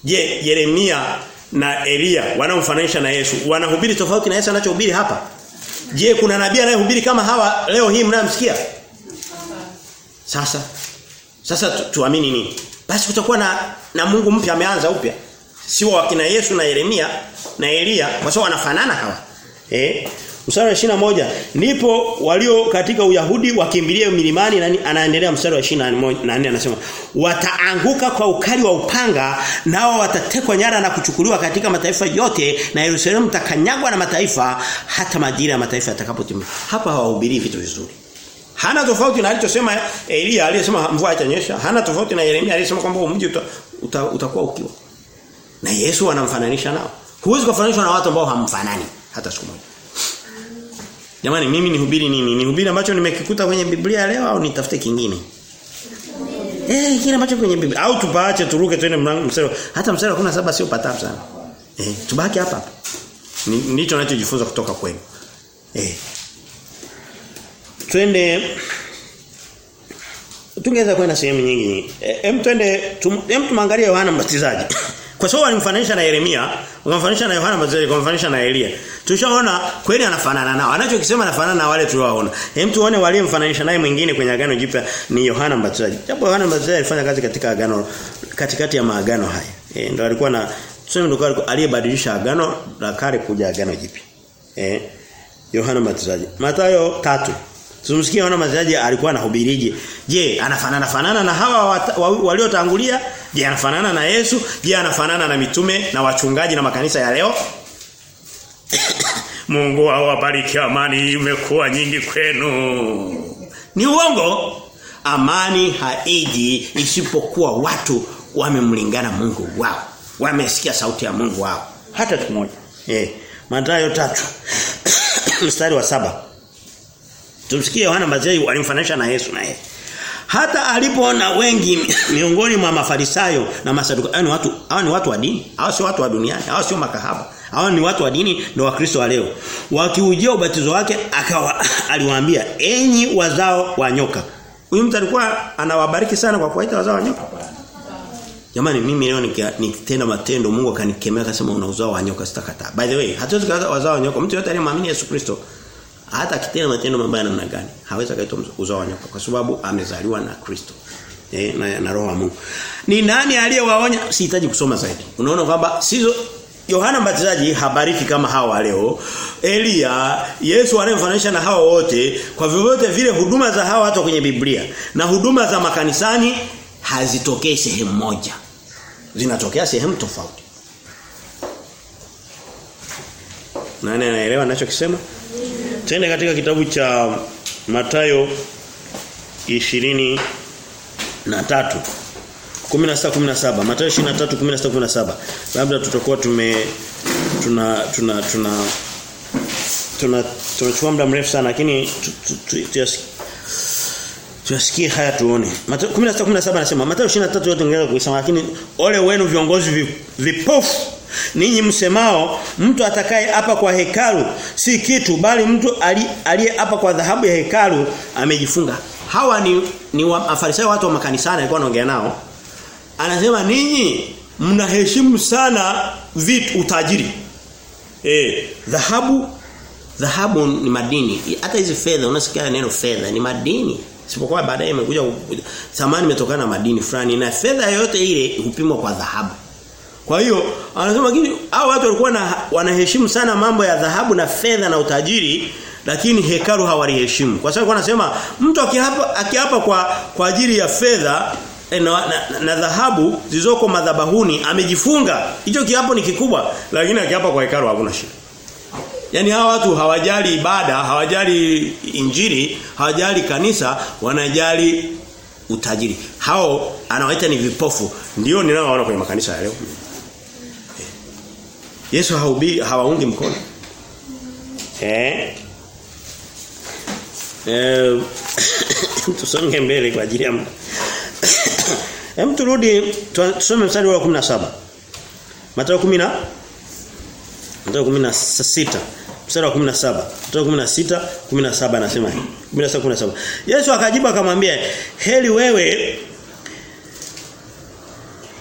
Je Yeremia na Elia wanaomfananisha na Yesu wanahubiri tofauti na Yesu anachohubiri hapa? Je kuna nabii anayehubiri kama hawa leo hii mnamsikia sasa sasa tu, tuamini nini basi kutakuwa na na Mungu mpya ameanza upya sio wakina Yesu na Yeremia na Elia kwa sababu wanafanana hawa eh Mstari wa 21 ndipo walio katika Uyahudi wakimbilia milimani na anaendelea mstari wa 24 anasema wataanguka kwa ukali wa upanga nao watatekwa nyara na kuchukuliwa katika mataifa yote na Yerusalemu takanyagwa na mataifa hata majira ya mataifa yatakapotimia. Hapa hawahubiri vitu vizuri. Hana tofauti na alichosema Elia aliyesema mvua itanyesha. Hana tofauti na Yeremia aliyesema kwamba mji uta, uta, utakuwa ukiwa. Na Yesu anamfananisha nao. Huwezi kufananishwa na watu ambao hamfanani hata siku moja. Jamani mimi nihubiri nini? Nihubiri ambacho nimekikuta kwenye Biblia leo au nitafute kingine? Eh, kile ambacho kwenye Biblia au tupaache turuke twende mstari hata mstari hakuna saba sio patamu sana. Eh, tubaki hapa. Ndicho ninachojifunza kutoka kwenu. Eh. Twende tungeweza kwenda sehemu nyingi. Hem twende hem tumangalie Yohana Mbatizaji. Kwa sababu alimfananisha na Yeremia, wakamfananisha na Yohana Mbatizaji, wakamfananisha na Elia. Tulishaona kweli anafanana nao. Anachokisema anafanana na wale tuliowaona. Hem tuone waliomfananisha naye mwingine kwenye agano jipya ni Yohana Mbatizaji. Japo Yohana Mbatizaji alifanya kazi katika agano katikati ya maagano haya. E, ndio alikuwa na tuseme ndo aliyebadilisha agano la kale kuja agano jipya. Eh Yohana Mbatizaji. Mathayo tatu Tumsikie wana mazaji alikuwa anahubirije? Je, anafanana fanana na hawa waliotangulia? Je, anafanana na Yesu? Je, anafanana na mitume na wachungaji na makanisa ya leo? Mungu awabariki amani imekuwa nyingi kwenu. Ni uongo. Amani haiji isipokuwa watu wamemlingana Mungu wao. Wamesikia sauti ya Mungu wao. Hata kimoja. moja. Eh, Mathayo 3 mstari wa saba Tumsikie Yohana Mbatizaji alimfananisha na Yesu na yeye. Hata alipoona wengi miongoni mwa Mafarisayo na Masadukayo ni watu hawa ni watu wa dini, hawa sio watu wa duniani, hawa sio makahaba. Hawa ni watu wa dini ndio wakristo wa leo. Wakiujia ubatizo wake akawa aliwaambia enyi wazao wa nyoka. Huyu mtu alikuwa anawabariki sana kwa kuwaita wazao wa nyoka. Jamani mimi leo nikitenda matendo Mungu akanikemea akasema una uzao wa nyoka sitakataa. By the way, hatuwezi wazao wa nyoka. Mtu yote aliyemwamini Yesu Kristo hata akitenda matendo mabaya namna gani hawezi kaitwa uzao wa nyoka kwa sababu amezaliwa na Kristo. Eh, na, na roho wa Mungu. Ni nani aliyewaonya? Sihitaji kusoma zaidi. Unaona kwamba sizo Yohana Mbatizaji habariki kama hawa leo Elia Yesu anayemfananisha na hawa wote kwa vyovyote vile huduma za hawa hata kwenye Biblia na huduma za makanisani hazitokei sehemu moja. Zinatokea sehemu tofauti. Nani anaelewa ninachokisema Twende katika kitabu cha Matayo 20 na 3 16 17 Mathayo 23:16-17. labda tutakuwa tume tuna tuna tuna tuna tunachukua muda mrefu sana lakini tuyasikie haya tuone. Mathayo 16:17 anasema Mathayo 23 yote ungeweza kuisoma lakini ole wenu viongozi vipofu ninyi msemao mtu atakaye hapa kwa hekalu si kitu bali mtu aliye hapa kwa dhahabu ya hekalu amejifunga. Hawa ni ni Mafarisayo watu wa makanisani alikuwa anaongea nao. Anasema ninyi mnaheshimu sana vitu utajiri. Eh dhahabu dhahabu ni madini. Hata hizi fedha unasikia neno fedha ni madini. Sipokuwa baadaye imekuja thamani imetokana na madini fulani. Na fedha yote ile hupimwa kwa dhahabu. Kwa hiyo anasema lakini hao watu walikuwa na, wanaheshimu sana mambo ya dhahabu na fedha na utajiri lakini hekalu hawaliheshimu. Kwa sababu anasema mtu akiapa akiapa kwa kwa ajili ya fedha na, na, na dhahabu zilizoko madhabahuni amejifunga. Hicho kiapo ni kikubwa lakini akiapa kwa hekalu hakuna shida. Yaani hawa watu hawajali ibada, hawajali injili, hawajali kanisa, wanajali utajiri. Hao anawaita ni vipofu. Ndio ninaoona kwenye makanisa ya leo. Yesu haubi hawaungi mkono. Eh? Eh tusonge mbele kwa ajili ya Hem turudi tusome mstari wa 17. Mathayo 10 Mathayo 16 mstari wa 17. Mathayo 16 17 anasema hivi. 17 17. Yesu akajibu akamwambia, "Heli wewe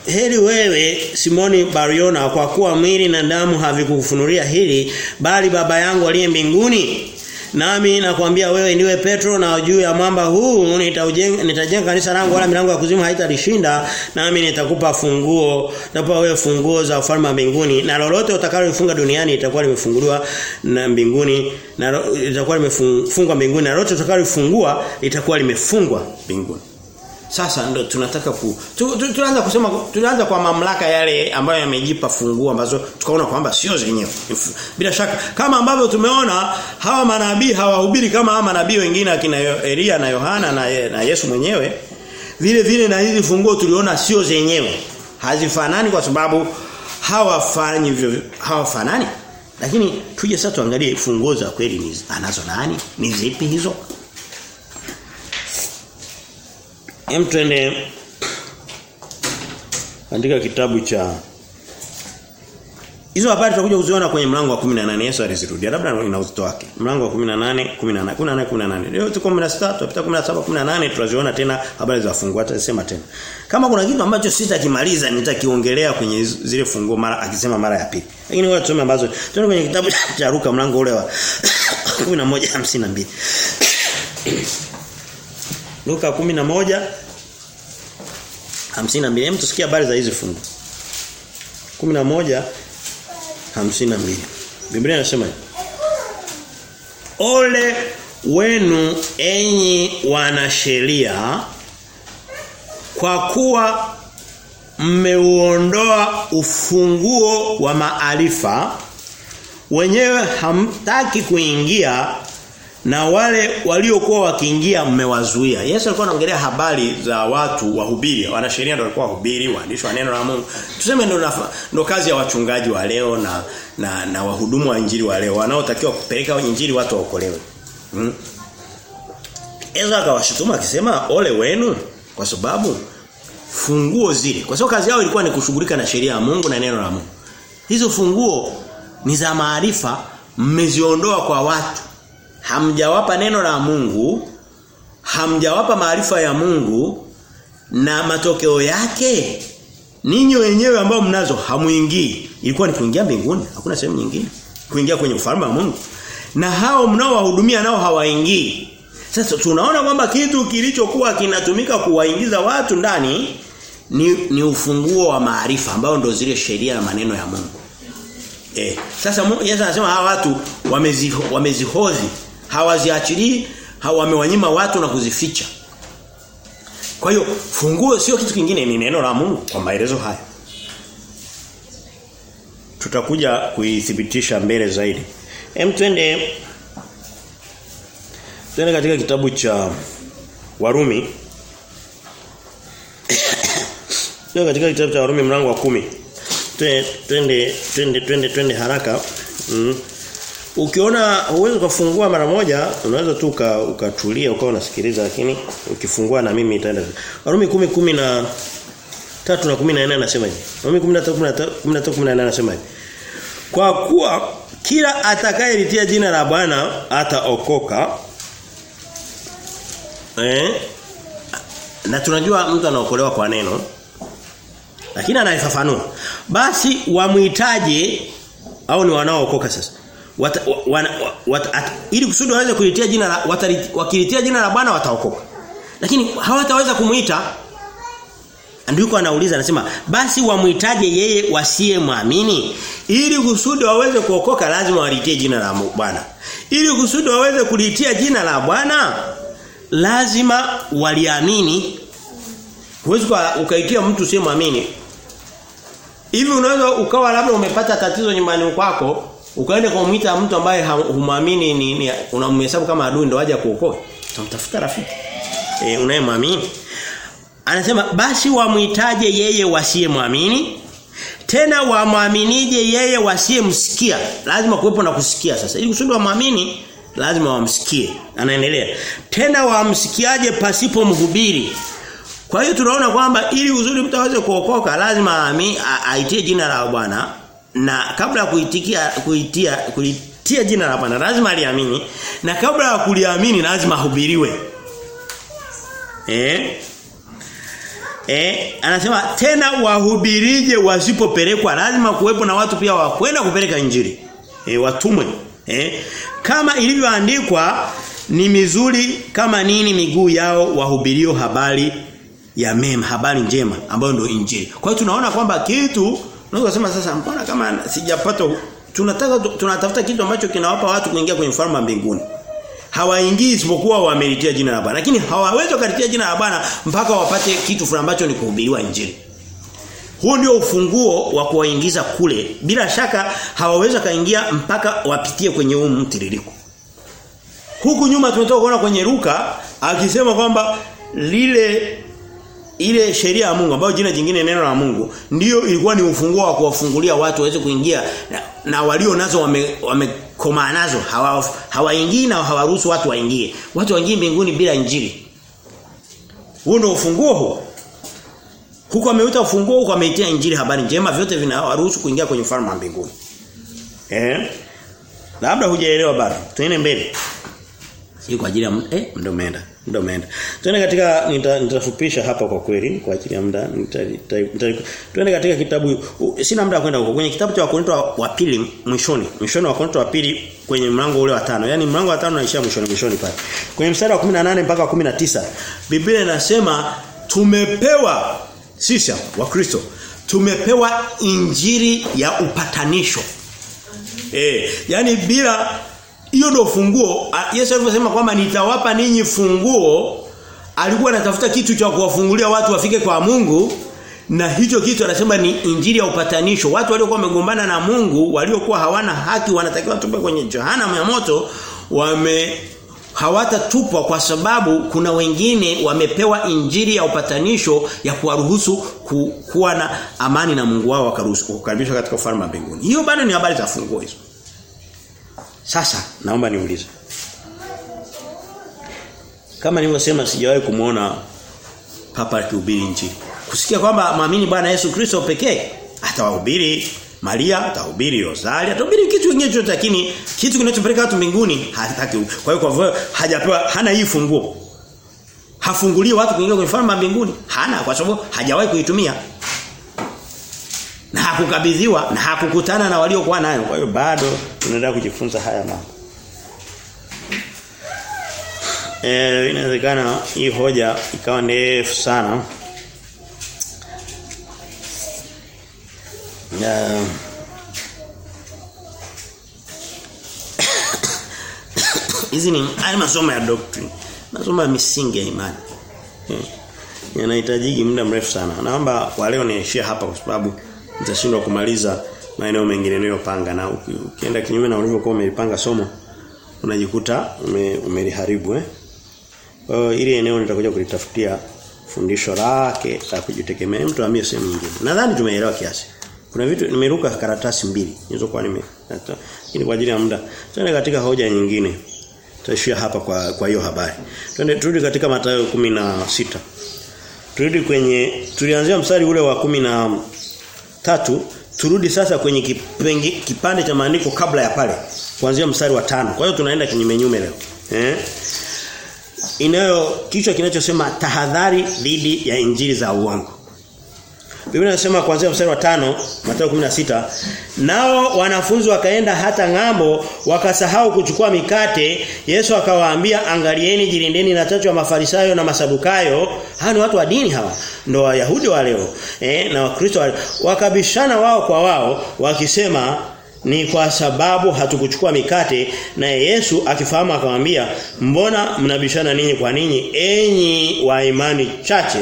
Heri wewe Simoni Bariona kwa kuwa mwili na damu havikukufunulia hili bali baba yangu aliye mbinguni Nami nakwambia wewe ndiwe Petro na juu ya mwamba huu nitaujenga nitajenga kanisa langu wala milango ya kuzimu haitalishinda nami nitakupa funguo nitakupa wewe funguo za ufalme wa mbinguni na lolote utakalofunga duniani itakuwa limefunguliwa na mbinguni na itakuwa limefungwa mbinguni na lolote utakalofungua itakuwa limefungwa mbinguni. Sasa ndo tunataka ku tu, tu, tunaanza kusema tunaanza kwa mamlaka yale ambayo yamejipa funguo ambazo tukaona kwamba sio zenyewe. Bila shaka kama ambavyo tumeona hawa manabii hawahubiri kama hawa manabii wengine akina Elia na Yohana na, na Yesu mwenyewe vile vile na hizi funguo tuliona sio zenyewe. Hazifanani kwa sababu hawafanyi hivyo hawafanani. Lakini tuje sasa tuangalie funguo za kweli ni anazo nani? Ni zipi hizo? Hem twende andika kitabu cha Hizo habari tutakuja kuziona kwenye mlango wa 18 Yesu alizirudia labda ina uzito wake. Mlango wa 18 18 18 18. Leo tuko 16 tupita 17 18 tutaziona tena habari za fungu hata sema tena. Kama kuna kitu ambacho sitakimaliza nitakiongelea kwenye zile funguo mara akisema mara ya pili. Lakini wewe tusome ambazo tuende kwenye kitabu cha Luka mlango ule wa 11:52. Luka 11 52. Hem tusikie habari za hizi fungu. 11 52. Biblia inasema Ole wenu enyi wanasheria kwa kuwa mmeuondoa ufunguo wa maarifa wenyewe hamtaki kuingia na wale waliokuwa wakiingia mmewazuia. Yesu alikuwa anaongelea habari za watu wahubiri, wanasheria ndio walikuwa wahubiri, waandishi wa neno la Mungu. Tuseme ndio ndio kazi ya wachungaji wa leo na na, na wahudumu wa injili wa leo wanaotakiwa kupeleka injili watu waokolewe. Hmm? Yesu akawashutuma akisema ole wenu kwa sababu funguo zile. Kwa sababu kazi yao ilikuwa ni kushughulika na sheria ya Mungu na neno la Mungu. Hizo funguo ni za maarifa mmeziondoa kwa watu hamjawapa neno la Mungu, hamjawapa maarifa ya Mungu na matokeo yake ninyi wenyewe ambao mnazo hamuingii. Ilikuwa ni kuingia mbinguni, hakuna sehemu nyingine. Kuingia kwenye ufalme wa Mungu. Na hao mnaowahudumia nao hawaingii. Sasa tunaona kwamba kitu kilichokuwa kinatumika kuwaingiza watu ndani ni, ni ufunguo wa maarifa ambao ndio zile sheria na maneno ya Mungu. Eh, sasa Yesu anasema hawa watu wameziho, wamezihodhi hawaziachilii hawamewanyima watu na kuzificha. Kwa hiyo funguo sio kitu kingine ni neno la Mungu kwa maelezo haya. Tutakuja kuithibitisha mbele zaidi. Hem twende twende katika kitabu cha Warumi. Twende katika kitabu cha Warumi mlango wa kumi. Twende twende twende twende haraka. Mm. Ukiona uwezo kufungua mara moja unaweza tu ukatulia ukawa unasikiliza lakini ukifungua na mimi itaenda. Warumi 10 10 na 3 na 14 anasema hivi. Warumi 13 13 14 anasema hivi. Kwa kuwa kila atakayelitia jina la Bwana ataokoka. Eh? Na tunajua mtu anaokolewa kwa neno. Lakini anaifafanua. Basi wamuitaje au ni wanaookoka sasa? Ili kusudi waweze kulitia jina la wakilitia jina la Bwana wataokoka. Lakini hawataweza kumuita Andiko anauliza anasema basi wamuitaje yeye wasiyemwamini ili kusudi waweze kuokoka lazima walitie jina la Bwana. Ili kusudi waweze kulitia jina la Bwana lazima waliamini. Huwezi ukaitia mtu usiyemwamini. Hivi unaweza ukawa labda umepata tatizo nyumbani kwako ukaenda kumuita mtu ambaye humwamini ni, ni unamhesabu kama adui ndo aje kuokoa utamtafuta rafiki. E, unayemwamini. Anasema basi wamuitaje yeye wasiyemwamini? Tena wamwaminije yeye wasiyemsikia? Lazima kuwepo na kusikia sasa. Ili kusudi wamwamini lazima wamsikie. Anaendelea. Tena wamsikiaje pasipo mhubiri? Kwa hiyo tunaona kwamba ili uzuri mtu aweze kuokoka lazima aitie jina la Bwana na kabla ya kuitikia kuitia kulitia jina la Bwana lazima aliamini na kabla ya kuliamini lazima ahubiriwe eh Eh, anasema tena wahubirije wasipopelekwa lazima kuwepo na watu pia wa kwenda kupeleka injili. Eh, watumwe Eh? Kama ilivyoandikwa ni mizuri kama nini miguu yao wahubirio habari ya mema, habari njema ambayo ndio injili. Kwa hiyo tunaona kwamba kitu unaweza kusema sasa mbona kama sijapata tunataka tunatafuta kitu ambacho kinawapa watu kuingia kwenye ufalme wa mbinguni. Hawaingii isipokuwa wamelitia jina la Bwana. Lakini hawawezi kulitia jina la Bwana mpaka wapate kitu fulani ambacho ni kuhubiriwa injili. Huo ndio ufunguo wa kuwaingiza kule. Bila shaka hawawezi kaingia mpaka wapitie kwenye huu mtiririko. Huku nyuma tumetoka kuona kwenye Luka akisema kwamba lile ile sheria ya Mungu ambayo jina jingine neno la Mungu ndiyo ilikuwa ni ufunguo wa kuwafungulia watu waweze kuingia na, na walio nazo wame, nazo hawaingii hawa na hawaruhusu watu waingie. Watu waingie mbinguni bila injili. Huo ndio ufunguo huo. Huko ameuita ufunguo huko ameitia injili habari njema vyote vinawaruhusu kuingia kwenye ufalme wa mbinguni. Eh? Labda hujaelewa bado. Tuende mbele. Sio kwa ajili ya eh ndio umeenda. Ndio umeenda. Tuende katika nitafupisha nita hapa kwa kweli kwa ajili ya muda. Tuende katika kitabu sina muda kwenda huko. Kwenye kitabu cha Wakorintho wa pili mwishoni. Mwishoni wa Wakorintho wa pili kwenye mlango ule wa tano. Yaani mlango wa tano unaishia mwishoni mwishoni pale. Kwenye mstari wa 18 mpaka 19 Biblia inasema tumepewa sisi wa Kristo tumepewa injiri ya upatanisho. Eh, yani bila hiyo ndio funguo. Yesu alivyosema kwamba nitawapa ninyi funguo, alikuwa anatafuta kitu cha kuwafungulia watu wafike kwa Mungu na hicho kitu anasema ni injili ya upatanisho. Watu waliokuwa wamegombana na Mungu, waliokuwa hawana haki wanatakiwa tupe kwenye jehanamu ya moto, wame hawatatupwa kwa sababu kuna wengine wamepewa injili ya upatanisho ya kuwaruhusu ku, kuwa na amani na Mungu wao wakaruhusu kukaribishwa katika ufalme wa mbinguni. Hiyo bado ni habari za funguo hizo. Sasa naomba niulize. Kama nilivyosema sijawahi kumuona papa akihubiri nchi. Kusikia kwamba maamini Bwana Yesu Kristo pekee atawahubiri Maria atahubiri Rosalia atahubiri kitu kingine chochote lakini kitu kinachopeleka watu mbinguni hataki. Kwa hiyo kwa hivyo hajapewa hana hii funguo. hafungulii watu kuingia kwenye falme mbinguni. Hana kwa sababu hajawahi kuitumia. Na hakukabidhiwa na hakukutana na waliokuwa nayo. Kwa hiyo bado tunaendelea kujifunza haya mambo. Eh inawezekana hii hoja ikawa ndefu sana. Na hizi ni haya masomo ya doctrine. Masomo ya misingi ya imani. Yanahitaji muda mrefu sana. Naomba kwa leo niishie hapa kwa sababu nitashindwa kumaliza maeneo mengine niliyopanga na ukienda kinyume na ulivyokuwa umelipanga somo unajikuta ume, umeliharibu eh. Kwa hiyo ili eneo nitakuja kulitafutia fundisho lake la kujitegemea mtu amie sehemu nyingine. Nadhani tumeelewa kiasi. Kuna vitu nimeruka karatasi mbili nilizokuwa nime lakini kwa ajili ya muda. Twende katika hoja nyingine. Tutaishia hapa kwa kwa hiyo habari. Twende turudi katika Mathayo 16. Turudi kwenye tulianzia mstari ule wa tatu turudi sasa kwenye kipengi, kipande cha maandiko kabla ya pale kuanzia mstari wa tano. Kwa hiyo tunaenda kinyume nyume leo eh? Inayo kichwa kinachosema tahadhari dhidi ya injili za uongo Biblia inasema kuanzia mstari wa tano Mathayo 16 nao wanafunzi wakaenda hata ng'ambo wakasahau kuchukua mikate. Yesu akawaambia angalieni jilindeni na chachu ya mafarisayo na masadukayo. Hawa ni watu wa dini hawa ndio wayahudi wa leo eh na wakristo wa wakabishana wao kwa wao wakisema ni kwa sababu hatukuchukua mikate na Yesu akifahamu akamwambia mbona mnabishana ninyi kwa ninyi enyi wa imani chache?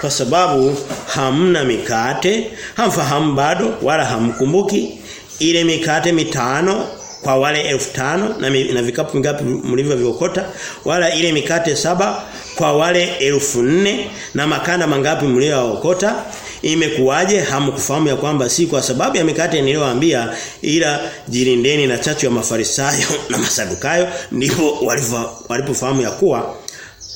Kwa sababu hamna mikate hamfahamu bado wala hamkumbuki. Ile mikate mitano kwa wale elfu tano na, na vikapu vingapi mlivyoviokota wala ile mikate saba kwa wale elfu nne na makanda mangapi mliookota imekuwaje? Hamkufahamu ya kwamba si kwa sababu ya mikate niliyowaambia ila jilindeni na chachu ya mafarisayo na masadukayo. Ndipo walipofahamu ya kuwa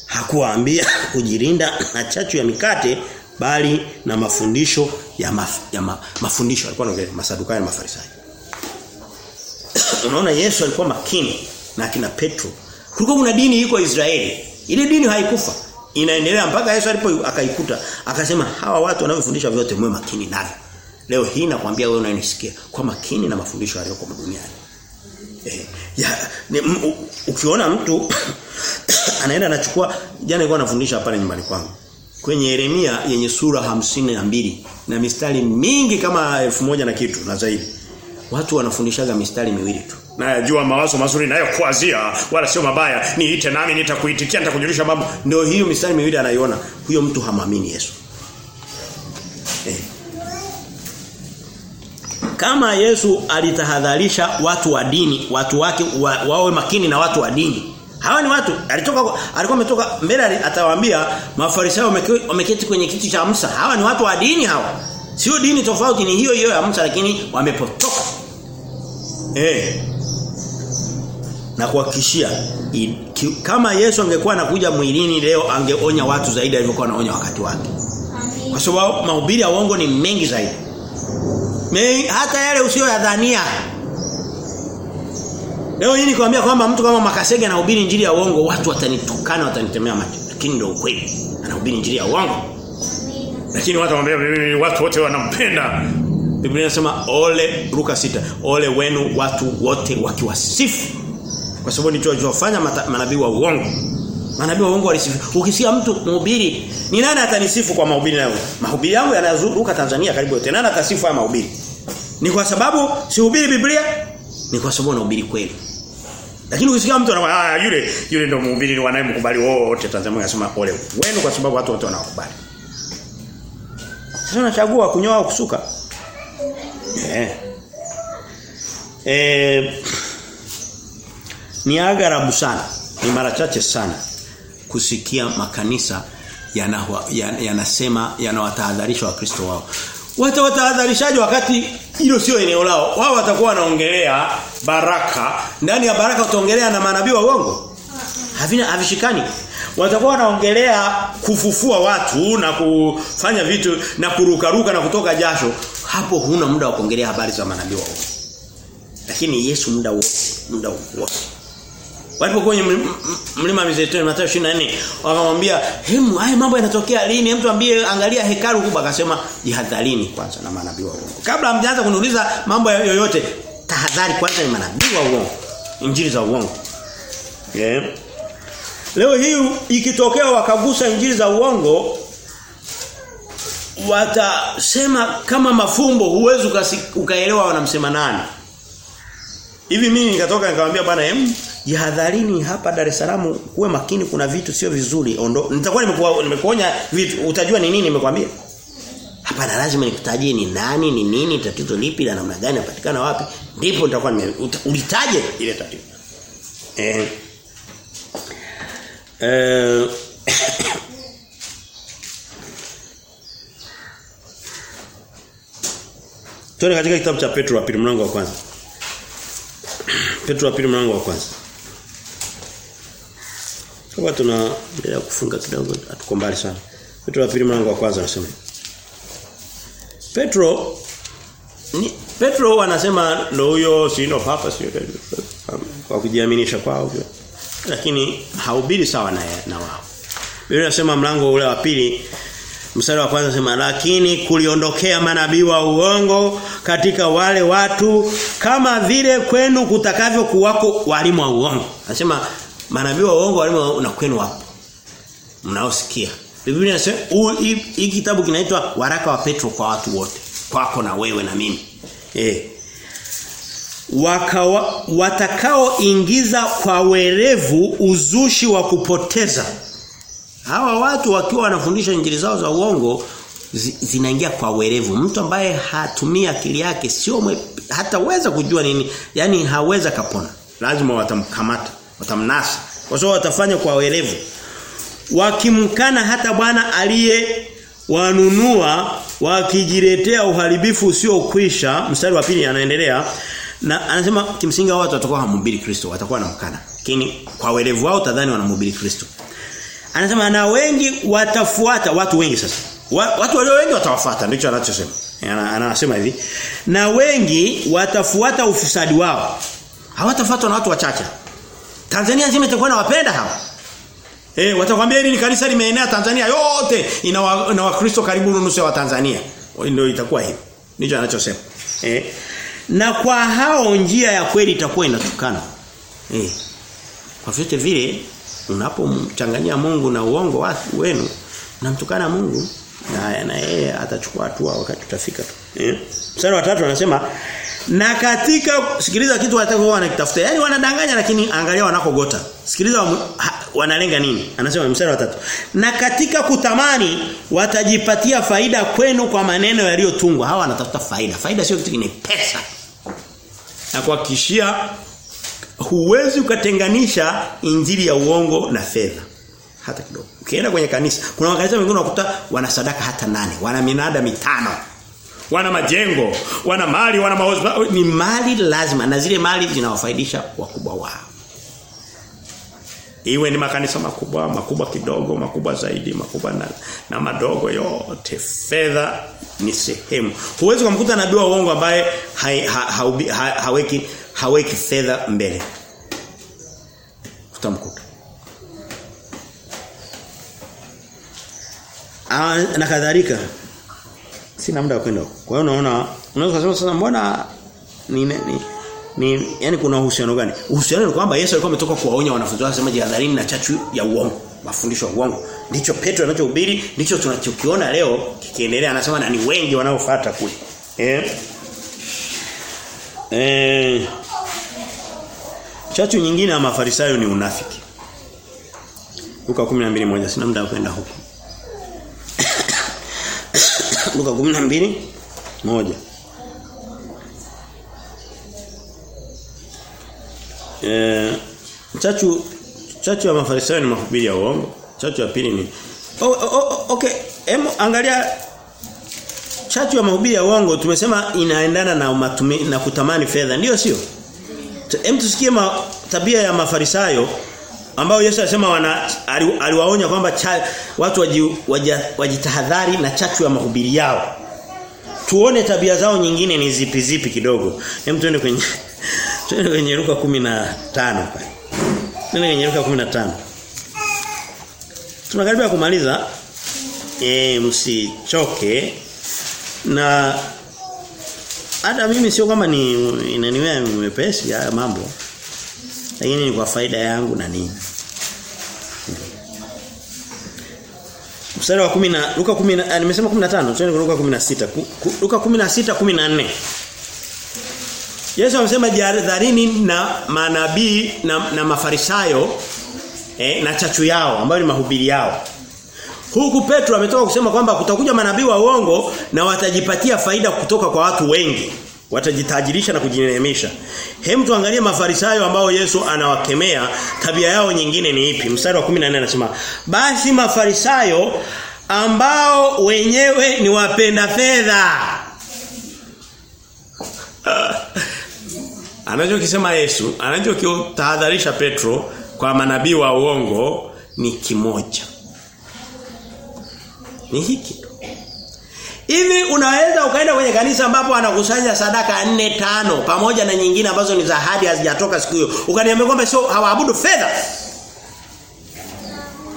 hakuwaambia kujilinda na chachu ya mikate bali na mafundisho ya, maf, ya ma, mafundisho alikuwa anaongelea masadukayo na mafarisayo. Unaona Yesu alikuwa makini na kina Petro. Kulikuwa kuna dini iko Israeli. Ile dini haikufa inaendelea mpaka Yesu alipo akaikuta akasema hawa watu wanavyofundisha vyote mwe makini navyo leo hii nakwambia wewe unanisikia kwa makini na mafundisho yaliyoko duniani Eh, ya, m, ukiona mtu anaenda anachukua jana nilikuwa nafundisha pale nyumbani kwangu. Kwenye Yeremia yenye sura hamsini na mbili na mistari mingi kama elfu moja na kitu na zaidi. Watu wanafundishaga mistari miwili tu. Nayajua mawazo mazuri nayo kuazia wala sio mabaya. Niite nami nitakuitikia nitakujulisha mambo. Ndio hiyo mistari miwili anaiona. Huyo mtu hamamini Yesu. Eh. Kama Yesu alitahadharisha watu wa dini, watu wake wa, wawe makini na watu wa dini. Hawa ni watu alitoka alikuwa ametoka mbele atawaambia mafarisayo wameketi kwenye kiti cha Musa. Hawa ni watu wa dini hawa. Sio dini tofauti ni hiyo hiyo ya Musa lakini wamepotoka. Eh. Na kuhakikishia kama Yesu angekuwa anakuja mwilini leo angeonya watu zaidi alivyokuwa anaonya wakati wake. Kwa sababu mahubiri ya uongo ni mengi zaidi. Me, hata yale usiyoyadhania. Leo hii nikwambia kwamba mtu kama Makasege anahubiri njiri ya uongo, watu watanitukana, watanitemea macho. Lakini ndio ukweli. Anahubiri njiri ya uongo. Lakini watu wanambia watu wote wanampenda. Biblia inasema ole Luka sita ole wenu watu wote wakiwasifu. Kwa sababu ndicho walichofanya manabii wa uongo. Manabii wa uongo walisifu. Ukisikia mtu mhubiri, ni nani atanisifu kwa mahubiri yangu? Mahubiri yangu yanazunguka Tanzania karibu yote. Nani atasifu haya mahubiri? Ni kwa sababu sihubiri Biblia? Ni kwa sababu nahubiri kweli. Lakini ukisikia mtu anasema ah yule yule ndio mhubiri ni wanayemkubali wote Tanzania anasema ole wenu kwa sababu watu wote wanakubali. Sasa unachagua kunyoa au kusuka. Eh. Eh ni agarabu sana. Ni mara chache sana kusikia makanisa yanasema yana yanawatahadharisha wakristo wao. Watawatahadharishaje wakati hilo sio eneo lao? Wao watakuwa wanaongelea baraka. Ndani ya baraka utaongelea na manabii wa uongo? Havina havishikani. Watakuwa wanaongelea kufufua watu na kufanya vitu na kurukaruka na kutoka jasho. Hapo huna muda wa kuongelea habari za manabii wa uongo. Lakini Yesu muda wote, muda wote Walipokuwa kwenye mlima Mizeituni Mathayo 24 wakamwambia, "Hemu, haya mambo yanatokea lini? Hem tuambie angalia hekalu kubwa." Akasema, "Jihadharini kwanza na manabii wa uongo." Kabla hamjaanza kuniuliza mambo yoyote, tahadhari kwanza ni manabii wa. Injili za uongo. Yeah. Leo hii ikitokea wakagusa injili za uongo watasema kama mafumbo huwezi ukaelewa wanamsema nani. Hivi mimi nikatoka nikamwambia bwana hem jihadharini hapa Dar es Salaam kuwe makini kuna vitu sio vizuri ondo nitakuwa nimekuonya vitu utajua ni nini nimekwambia hapana lazima nikutajie ni nani ni nini tatizo lipi na namna gani napatikana wapi. Ndipo nitakuwa ulitaje ile tatizo. Eh. Eh Tuone katika kitabu cha Petro wa pili mlango wa kwanza. Petro wa pili mlango wa kwanza. Kama tunaendelea kufunga kidogo hatuko mbali sana. Petro wa pili mlango wa kwanza anasema. Petro ni Petro anasema ndio huyo si no papa si kwa kujiaminisha kwao. Lakini haubiri sawa na na wao. Biblia inasema mlango ule wa pili Mstari wa kwanza sema lakini kuliondokea manabii wa uongo katika wale watu kama vile kwenu kutakavyo kuwako walimu wa uongo. Anasema manabii wa uongo walimu na kwenu wapo. Mnaosikia. Biblia inasema hii kitabu kinaitwa waraka wa Petro kwa watu wote. Kwako na wewe na mimi. Eh. Wakawa, watakao ingiza kwa werevu uzushi wa kupoteza Hawa watu wakiwa wanafundisha injili zao za uongo zinaingia kwa werevu. Mtu ambaye hatumii akili yake sio hataweza kujua nini, yani haweza kapona. Lazima watamkamata, watamnasa. Kwa sababu watafanya kwa werevu. Wakimkana hata Bwana aliye wanunua wakijiletea uharibifu usiokwisha. Mstari wa pili anaendelea na anasema kimsingi watu watakuwa hamhubiri Kristo, watakuwa wanamkana. Lakini kwa werevu wao tadhani wanamhubiri Kristo. Anasema na wengi watafuata watu wengi sasa. Watu walio wengi watawafuata ndicho anachosema. Anasema hivi. Na wengi watafuata ufisadi wao. Hawatafuatwa na watu wachache. Tanzania nzima itakuwa na wapenda hawa. Eh watakwambia hili ni kanisa limeenea Tanzania yote ina na Wakristo karibu nusu wa Tanzania. Ndio itakuwa hivi. Ndicho anachosema. Eh na kwa hao njia ya kweli itakuwa inatukana. Eh. Kwa vyote vile unapomchanganyia Mungu na uongo watu wenu namtukana Mungu na na yeye atachukua hatua wakati tutafika tu. Eh? Mstari wa 3 anasema na katika sikiliza kitu wataka wanakitafuta. Yaani wanadanganya lakini angalia wanakogota. Sikiliza wa, ha, wanalenga nini? Anasema mstari wa 3. Na katika kutamani watajipatia faida kwenu kwa maneno yaliyotungwa. Hawa wanatafuta faida. Faida sio kitu kingine pesa. Na kuhakikishia huwezi ukatenganisha injili ya uongo na fedha hata kidogo. Ukienda kwenye kanisa, kuna makanisa mengine unakuta wana sadaka hata nane, wana minada mitano. Wana majengo, wana mali, wana mahozi, ni mali lazima na zile mali zinawafaidisha wakubwa wao. Iwe ni makanisa makubwa, makubwa kidogo, makubwa zaidi, makubwa na, na madogo yote. Fedha ni sehemu. Huwezi kumkuta nabii wa uongo ambaye ha, ha, ha, ha, haweki haweki fedha mbele. Utamkuta. Ah na kadhalika. Sina muda wa kwenda huko. Kwa hiyo unaona unaweza kusema sasa mbona ni, ni, ni yani kuna uhusiano gani? Uhusiano ni kwamba Yesu alikuwa ametoka kuwaonya wanafunzi wake sema jihadharini na chachu ya uongo, mafundisho ya uongo. Ndicho Petro anachohubiri, ndicho tunachokiona leo kikiendelea anasema na ni wengi wanaofuata kule. Eh? Eh Chachu nyingine ya mafarisayo ni unafiki. Luka 12:1 sina muda kwenda huko. Luka 12 moja. Eh chachu chachu ya mafarisayo ni mahubiri ya uongo. Chachu ya pili ni oh, oh, oh, okay, hem angalia chachu ya mahubiri ya uongo tumesema inaendana na matumi, na kutamani fedha. Ndio sio? Hem tusikie ma, tabia ya mafarisayo ambao Yesu alisema wana aliwaonya kwamba watu waji, waji, wajitahadhari na chachu ya mahubiri yao. Tuone tabia zao nyingine ni zipi zipi kidogo. Hem tuende kwenye tuende kwenye Luka 15 pale. Tuende kwenye Luka 15. Tunakaribia kumaliza. Eh msichoke na hata mimi sio kama ni inaniwea mepesi haya mambo. Lakini ni kwa faida yangu na nini. Mstari wa 10 na Luka 10 nimesema 15, twende Luka 16. Luka 16 14. Yesu amesema jihadharini na manabii na, na mafarisayo eh, na chachu yao ambayo ni mahubiri yao. Huku Petro ametoka kusema kwamba kutakuja manabii wa uongo na watajipatia faida kutoka kwa watu wengi. Watajitajirisha na kujineemesha. Hem tuangalie mafarisayo ambao Yesu anawakemea tabia yao nyingine ni ipi? Mstari wa 14 anasema, "Basi mafarisayo ambao wenyewe ni wapenda fedha." Anachokisema Yesu, anachokitahadharisha Petro kwa manabii wa uongo ni kimoja. Ni hiki tu. Hivi unaweza ukaenda kwenye kanisa ambapo anakusanya sadaka nne tano pamoja na nyingine ambazo ni za ahadi hazijatoka siku hiyo. Ukaniambia kwamba sio hawaabudu fedha.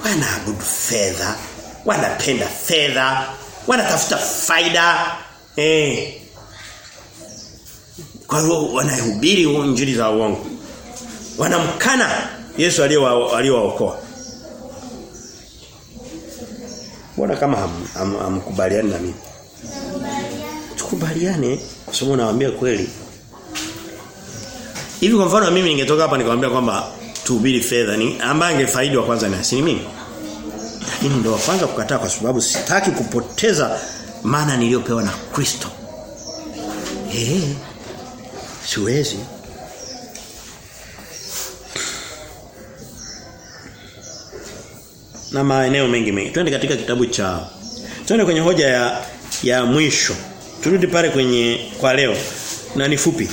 Wanaabudu fedha, wanapenda fedha, wanatafuta faida. Eh. Kwa hiyo wanahubiri injili za uongo. Wanamkana Yesu aliyowaokoa. Mbona kama hamkubaliani ham, ham, na mimi? Tukubaliane kwa sababu nawaambia kweli. Hivi kwa mfano mimi ningetoka hapa nikamwambia kwamba tuhubiri fedha ni ambaye angefaidi wa kwanza ni mimi. Lakini ndio wa kwanza kukataa kwa sababu sitaki kupoteza maana niliyopewa na Kristo. Eh. Siwezi. Na maeneo mengi mengi. Twende katika kitabu cha Twende kwenye hoja ya ya mwisho. Turudi pale kwenye kwa leo. Na ni fupi.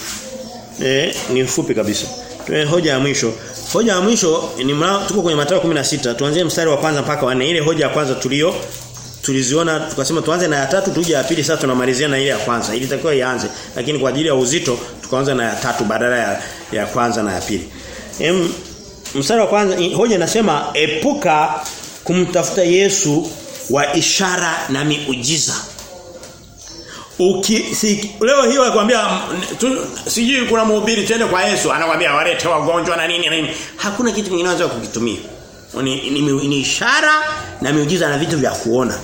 Eh, ni fupi kabisa. Twende hoja ya mwisho. Hoja ya mwisho ni mla, tuko kwenye Mathayo 16. Tuanzie mstari wa kwanza mpaka wa 4. Ile hoja ya kwanza tulio tuliziona tukasema tuanze na ya tatu tuje ya pili sasa tunamalizia na ile ya kwanza. Ili itakiwa ianze. Lakini kwa ajili ya uzito tukaanza na ya tatu badala ya ya kwanza na ya pili. Em mstari wa kwanza hoja inasema epuka kumtafuta Yesu wa ishara na miujiza. Uki, si, leo hiyo akwambia sijui kuna mhubiri twende kwa Yesu anakuambia walete wagonjwa na nini nini. Hakuna kitu kingine unaweza kukitumia. Ni, ni, ni ni ishara na miujiza na vitu vya kuona.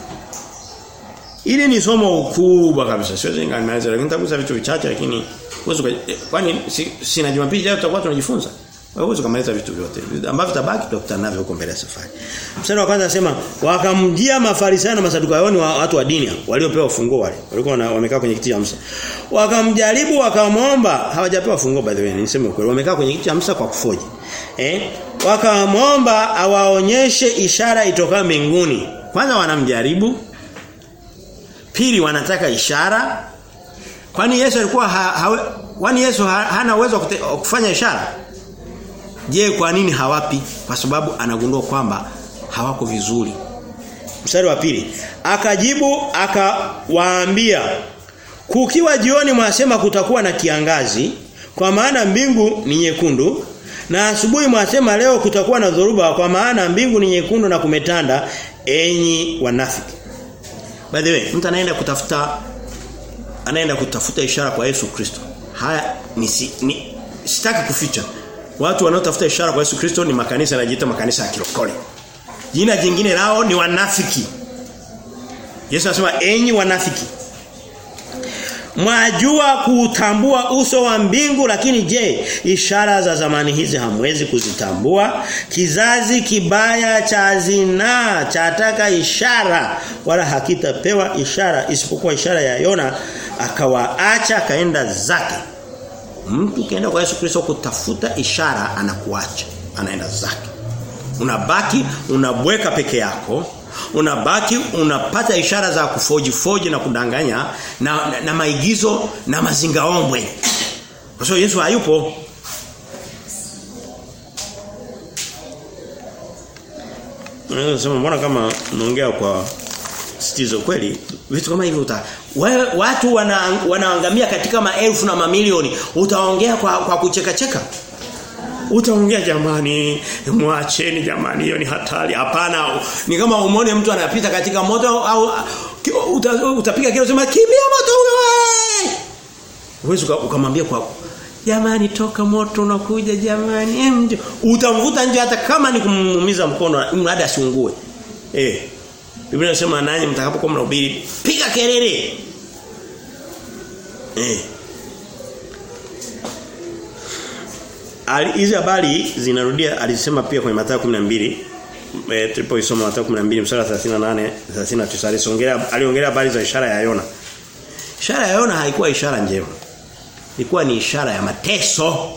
Ili ni somo kubwa kabisa. Siwezi ngamaliza lakini nitagusa vitu vichache lakini uwezo kwani si, sina Jumapili leo tutakuwa tunajifunza. Huwezi kumaliza vitu vyote. Ambavyo tabaki tutakutana navyo huko mbele ya safari. Mstari wa kwanza anasema wakamjia Mafarisayo na Masadukayo wa watu wa dini waliopewa ufunguo wale. Walikuwa wamekaa kwenye kiti cha Musa. Wakamjaribu wakamwomba, hawajapewa ufunguo by the way, niseme ukweli. Wamekaa kwenye kiti cha Musa kwa kufoji. Eh? Wakamwomba awaonyeshe ishara itokayo mbinguni. Kwanza wanamjaribu. Pili wanataka ishara. Kwani Yesu alikuwa ha, ha, kwani Yesu ha, hana uwezo wa kufanya ishara? Je, kwa nini hawapi? Kwa sababu anagundua kwamba hawako vizuri. Mstari wa pili. Akajibu akawaambia kukiwa jioni mwasema kutakuwa na kiangazi kwa maana mbingu ni nyekundu na asubuhi mwasema leo kutakuwa na dhoruba kwa maana mbingu ni nyekundu na kumetanda enyi wanafiki. By the way, mtu anaenda kutafuta anaenda kutafuta ishara kwa Yesu Kristo. Haya ni, si, ni sitaki kuficha. Watu wanaotafuta ishara kwa Yesu Kristo ni makanisa yanajiita makanisa ya kirokole. Jina jingine lao ni wanafiki. Yesu anasema enyi wanafiki. Mwajua kutambua uso wa mbingu lakini je, ishara za zamani hizi hamwezi kuzitambua? Kizazi kibaya cha zinaa chataka ishara wala hakitapewa ishara isipokuwa ishara ya Yona akawaacha kaenda zake. Mtu kienda kwa Yesu Kristo kutafuta ishara anakuacha, anaenda zake. Unabaki unabweka peke yako, unabaki unapata ishara za kufoji foji na kudanganya na, na, na maigizo na mazingaombwe. Kwa sababu Yesu hayupo. Mbona kama naongea kwa sitizo kweli vitu kama hivyo uta wewe watu wana, wanaangamia katika maelfu na mamilioni utaongea kwa kwa kucheka cheka utaongea jamani mwacheni jamani hiyo ni hatari. Hapana ni kama umone mtu anapita katika moto au uta, utapiga kile sema kimbia moto huyo uweze ukamwambia kwa jamani toka moto unakuja jamani utamvuta nje hata kama ni kumumiza mkono mradi asiungue. Eh Biblia inasema nanyi mtakapokuwa mnahubiri piga kelele. Eh. Hizi habari zinarudia alisema pia kwenye Mathayo 12 eh tulipoisoma Mathayo 12 mstari 38 39 alisongelea aliongelea habari za ishara ya Yona. Ishara ya Yona haikuwa ishara njema. Ilikuwa ni ishara ya mateso.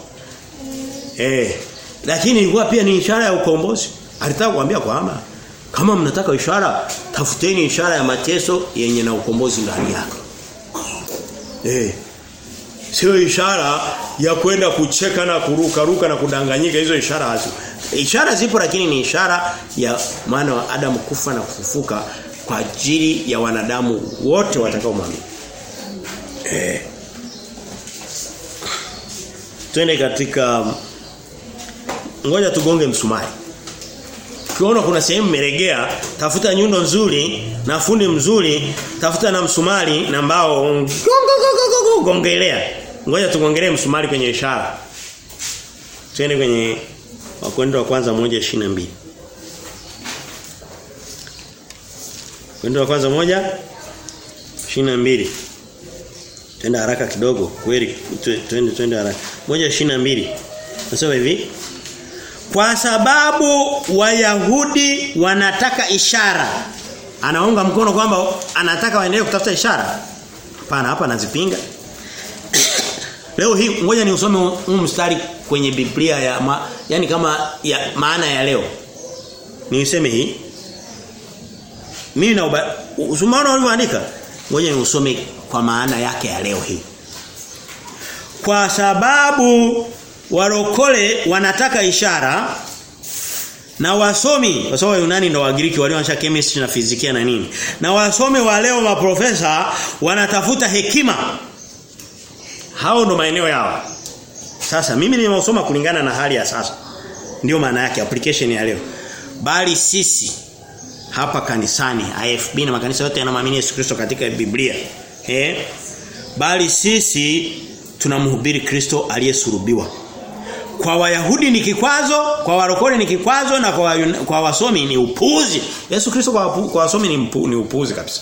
Eh. Lakini ilikuwa pia ni ishara ya ukombozi. Alitaka kuambia kwamba kama mnataka ishara, tafuteni ishara ya mateso yenye na ukombozi ndani yake. Eh. Sio ishara ya kwenda kucheka na kuruka ruka na kudanganyika hizo ishara hazi. Ishara zipo lakini ni ishara ya maana wa Adamu kufa na kufufuka kwa ajili ya wanadamu wote watakao mwamini. Eh. Twende katika ngoja tugonge msumari. Ukiona kuna sehemu meregea, tafuta nyundo nzuri na fundi mzuri, tafuta na msumari na mbao gongelea. Ngoja tugongelee msumari kwenye ishara. Twende kwenye wakwenda wa kwanza moja ishirini na mbili Kwenda wa kwanza moja ishirini na mbili Twende haraka kidogo kweli twende twende haraka. Moja ishirini na mbili Nasema hivi kwa sababu Wayahudi wanataka ishara. Anaunga mkono kwamba anataka waendelee kutafuta ishara. Hapana, hapa anazipinga. leo hii ngoja ni usome huu mstari kwenye Biblia ya ma, yani kama ya maana ya leo. Niiseme hii. Mimi na usumaona ulivyoandika. Ngoja ni usome kwa maana yake ya leo hii. Kwa sababu warokole wanataka ishara na wasomi kwa sababu Yunani ndo Wagiriki walioanza chemistry na fizikia na nini. Na wasomi wa leo maprofesa wanatafuta hekima. Hao ndo maeneo yao. Sasa mimi nimeosoma kulingana na hali ya sasa. Ndio maana yake application ya leo. Bali sisi hapa kanisani IFB na makanisa yote yanamwamini Yesu Kristo katika Biblia. Eh? Bali sisi tunamhubiri Kristo aliyesulubiwa. Kwa Wayahudi ni kikwazo, kwa warokore ni kikwazo na kwa, kwa wasomi ni upuzi. Yesu Kristo kwa, kwa wasomi ni, ni upuzi kabisa.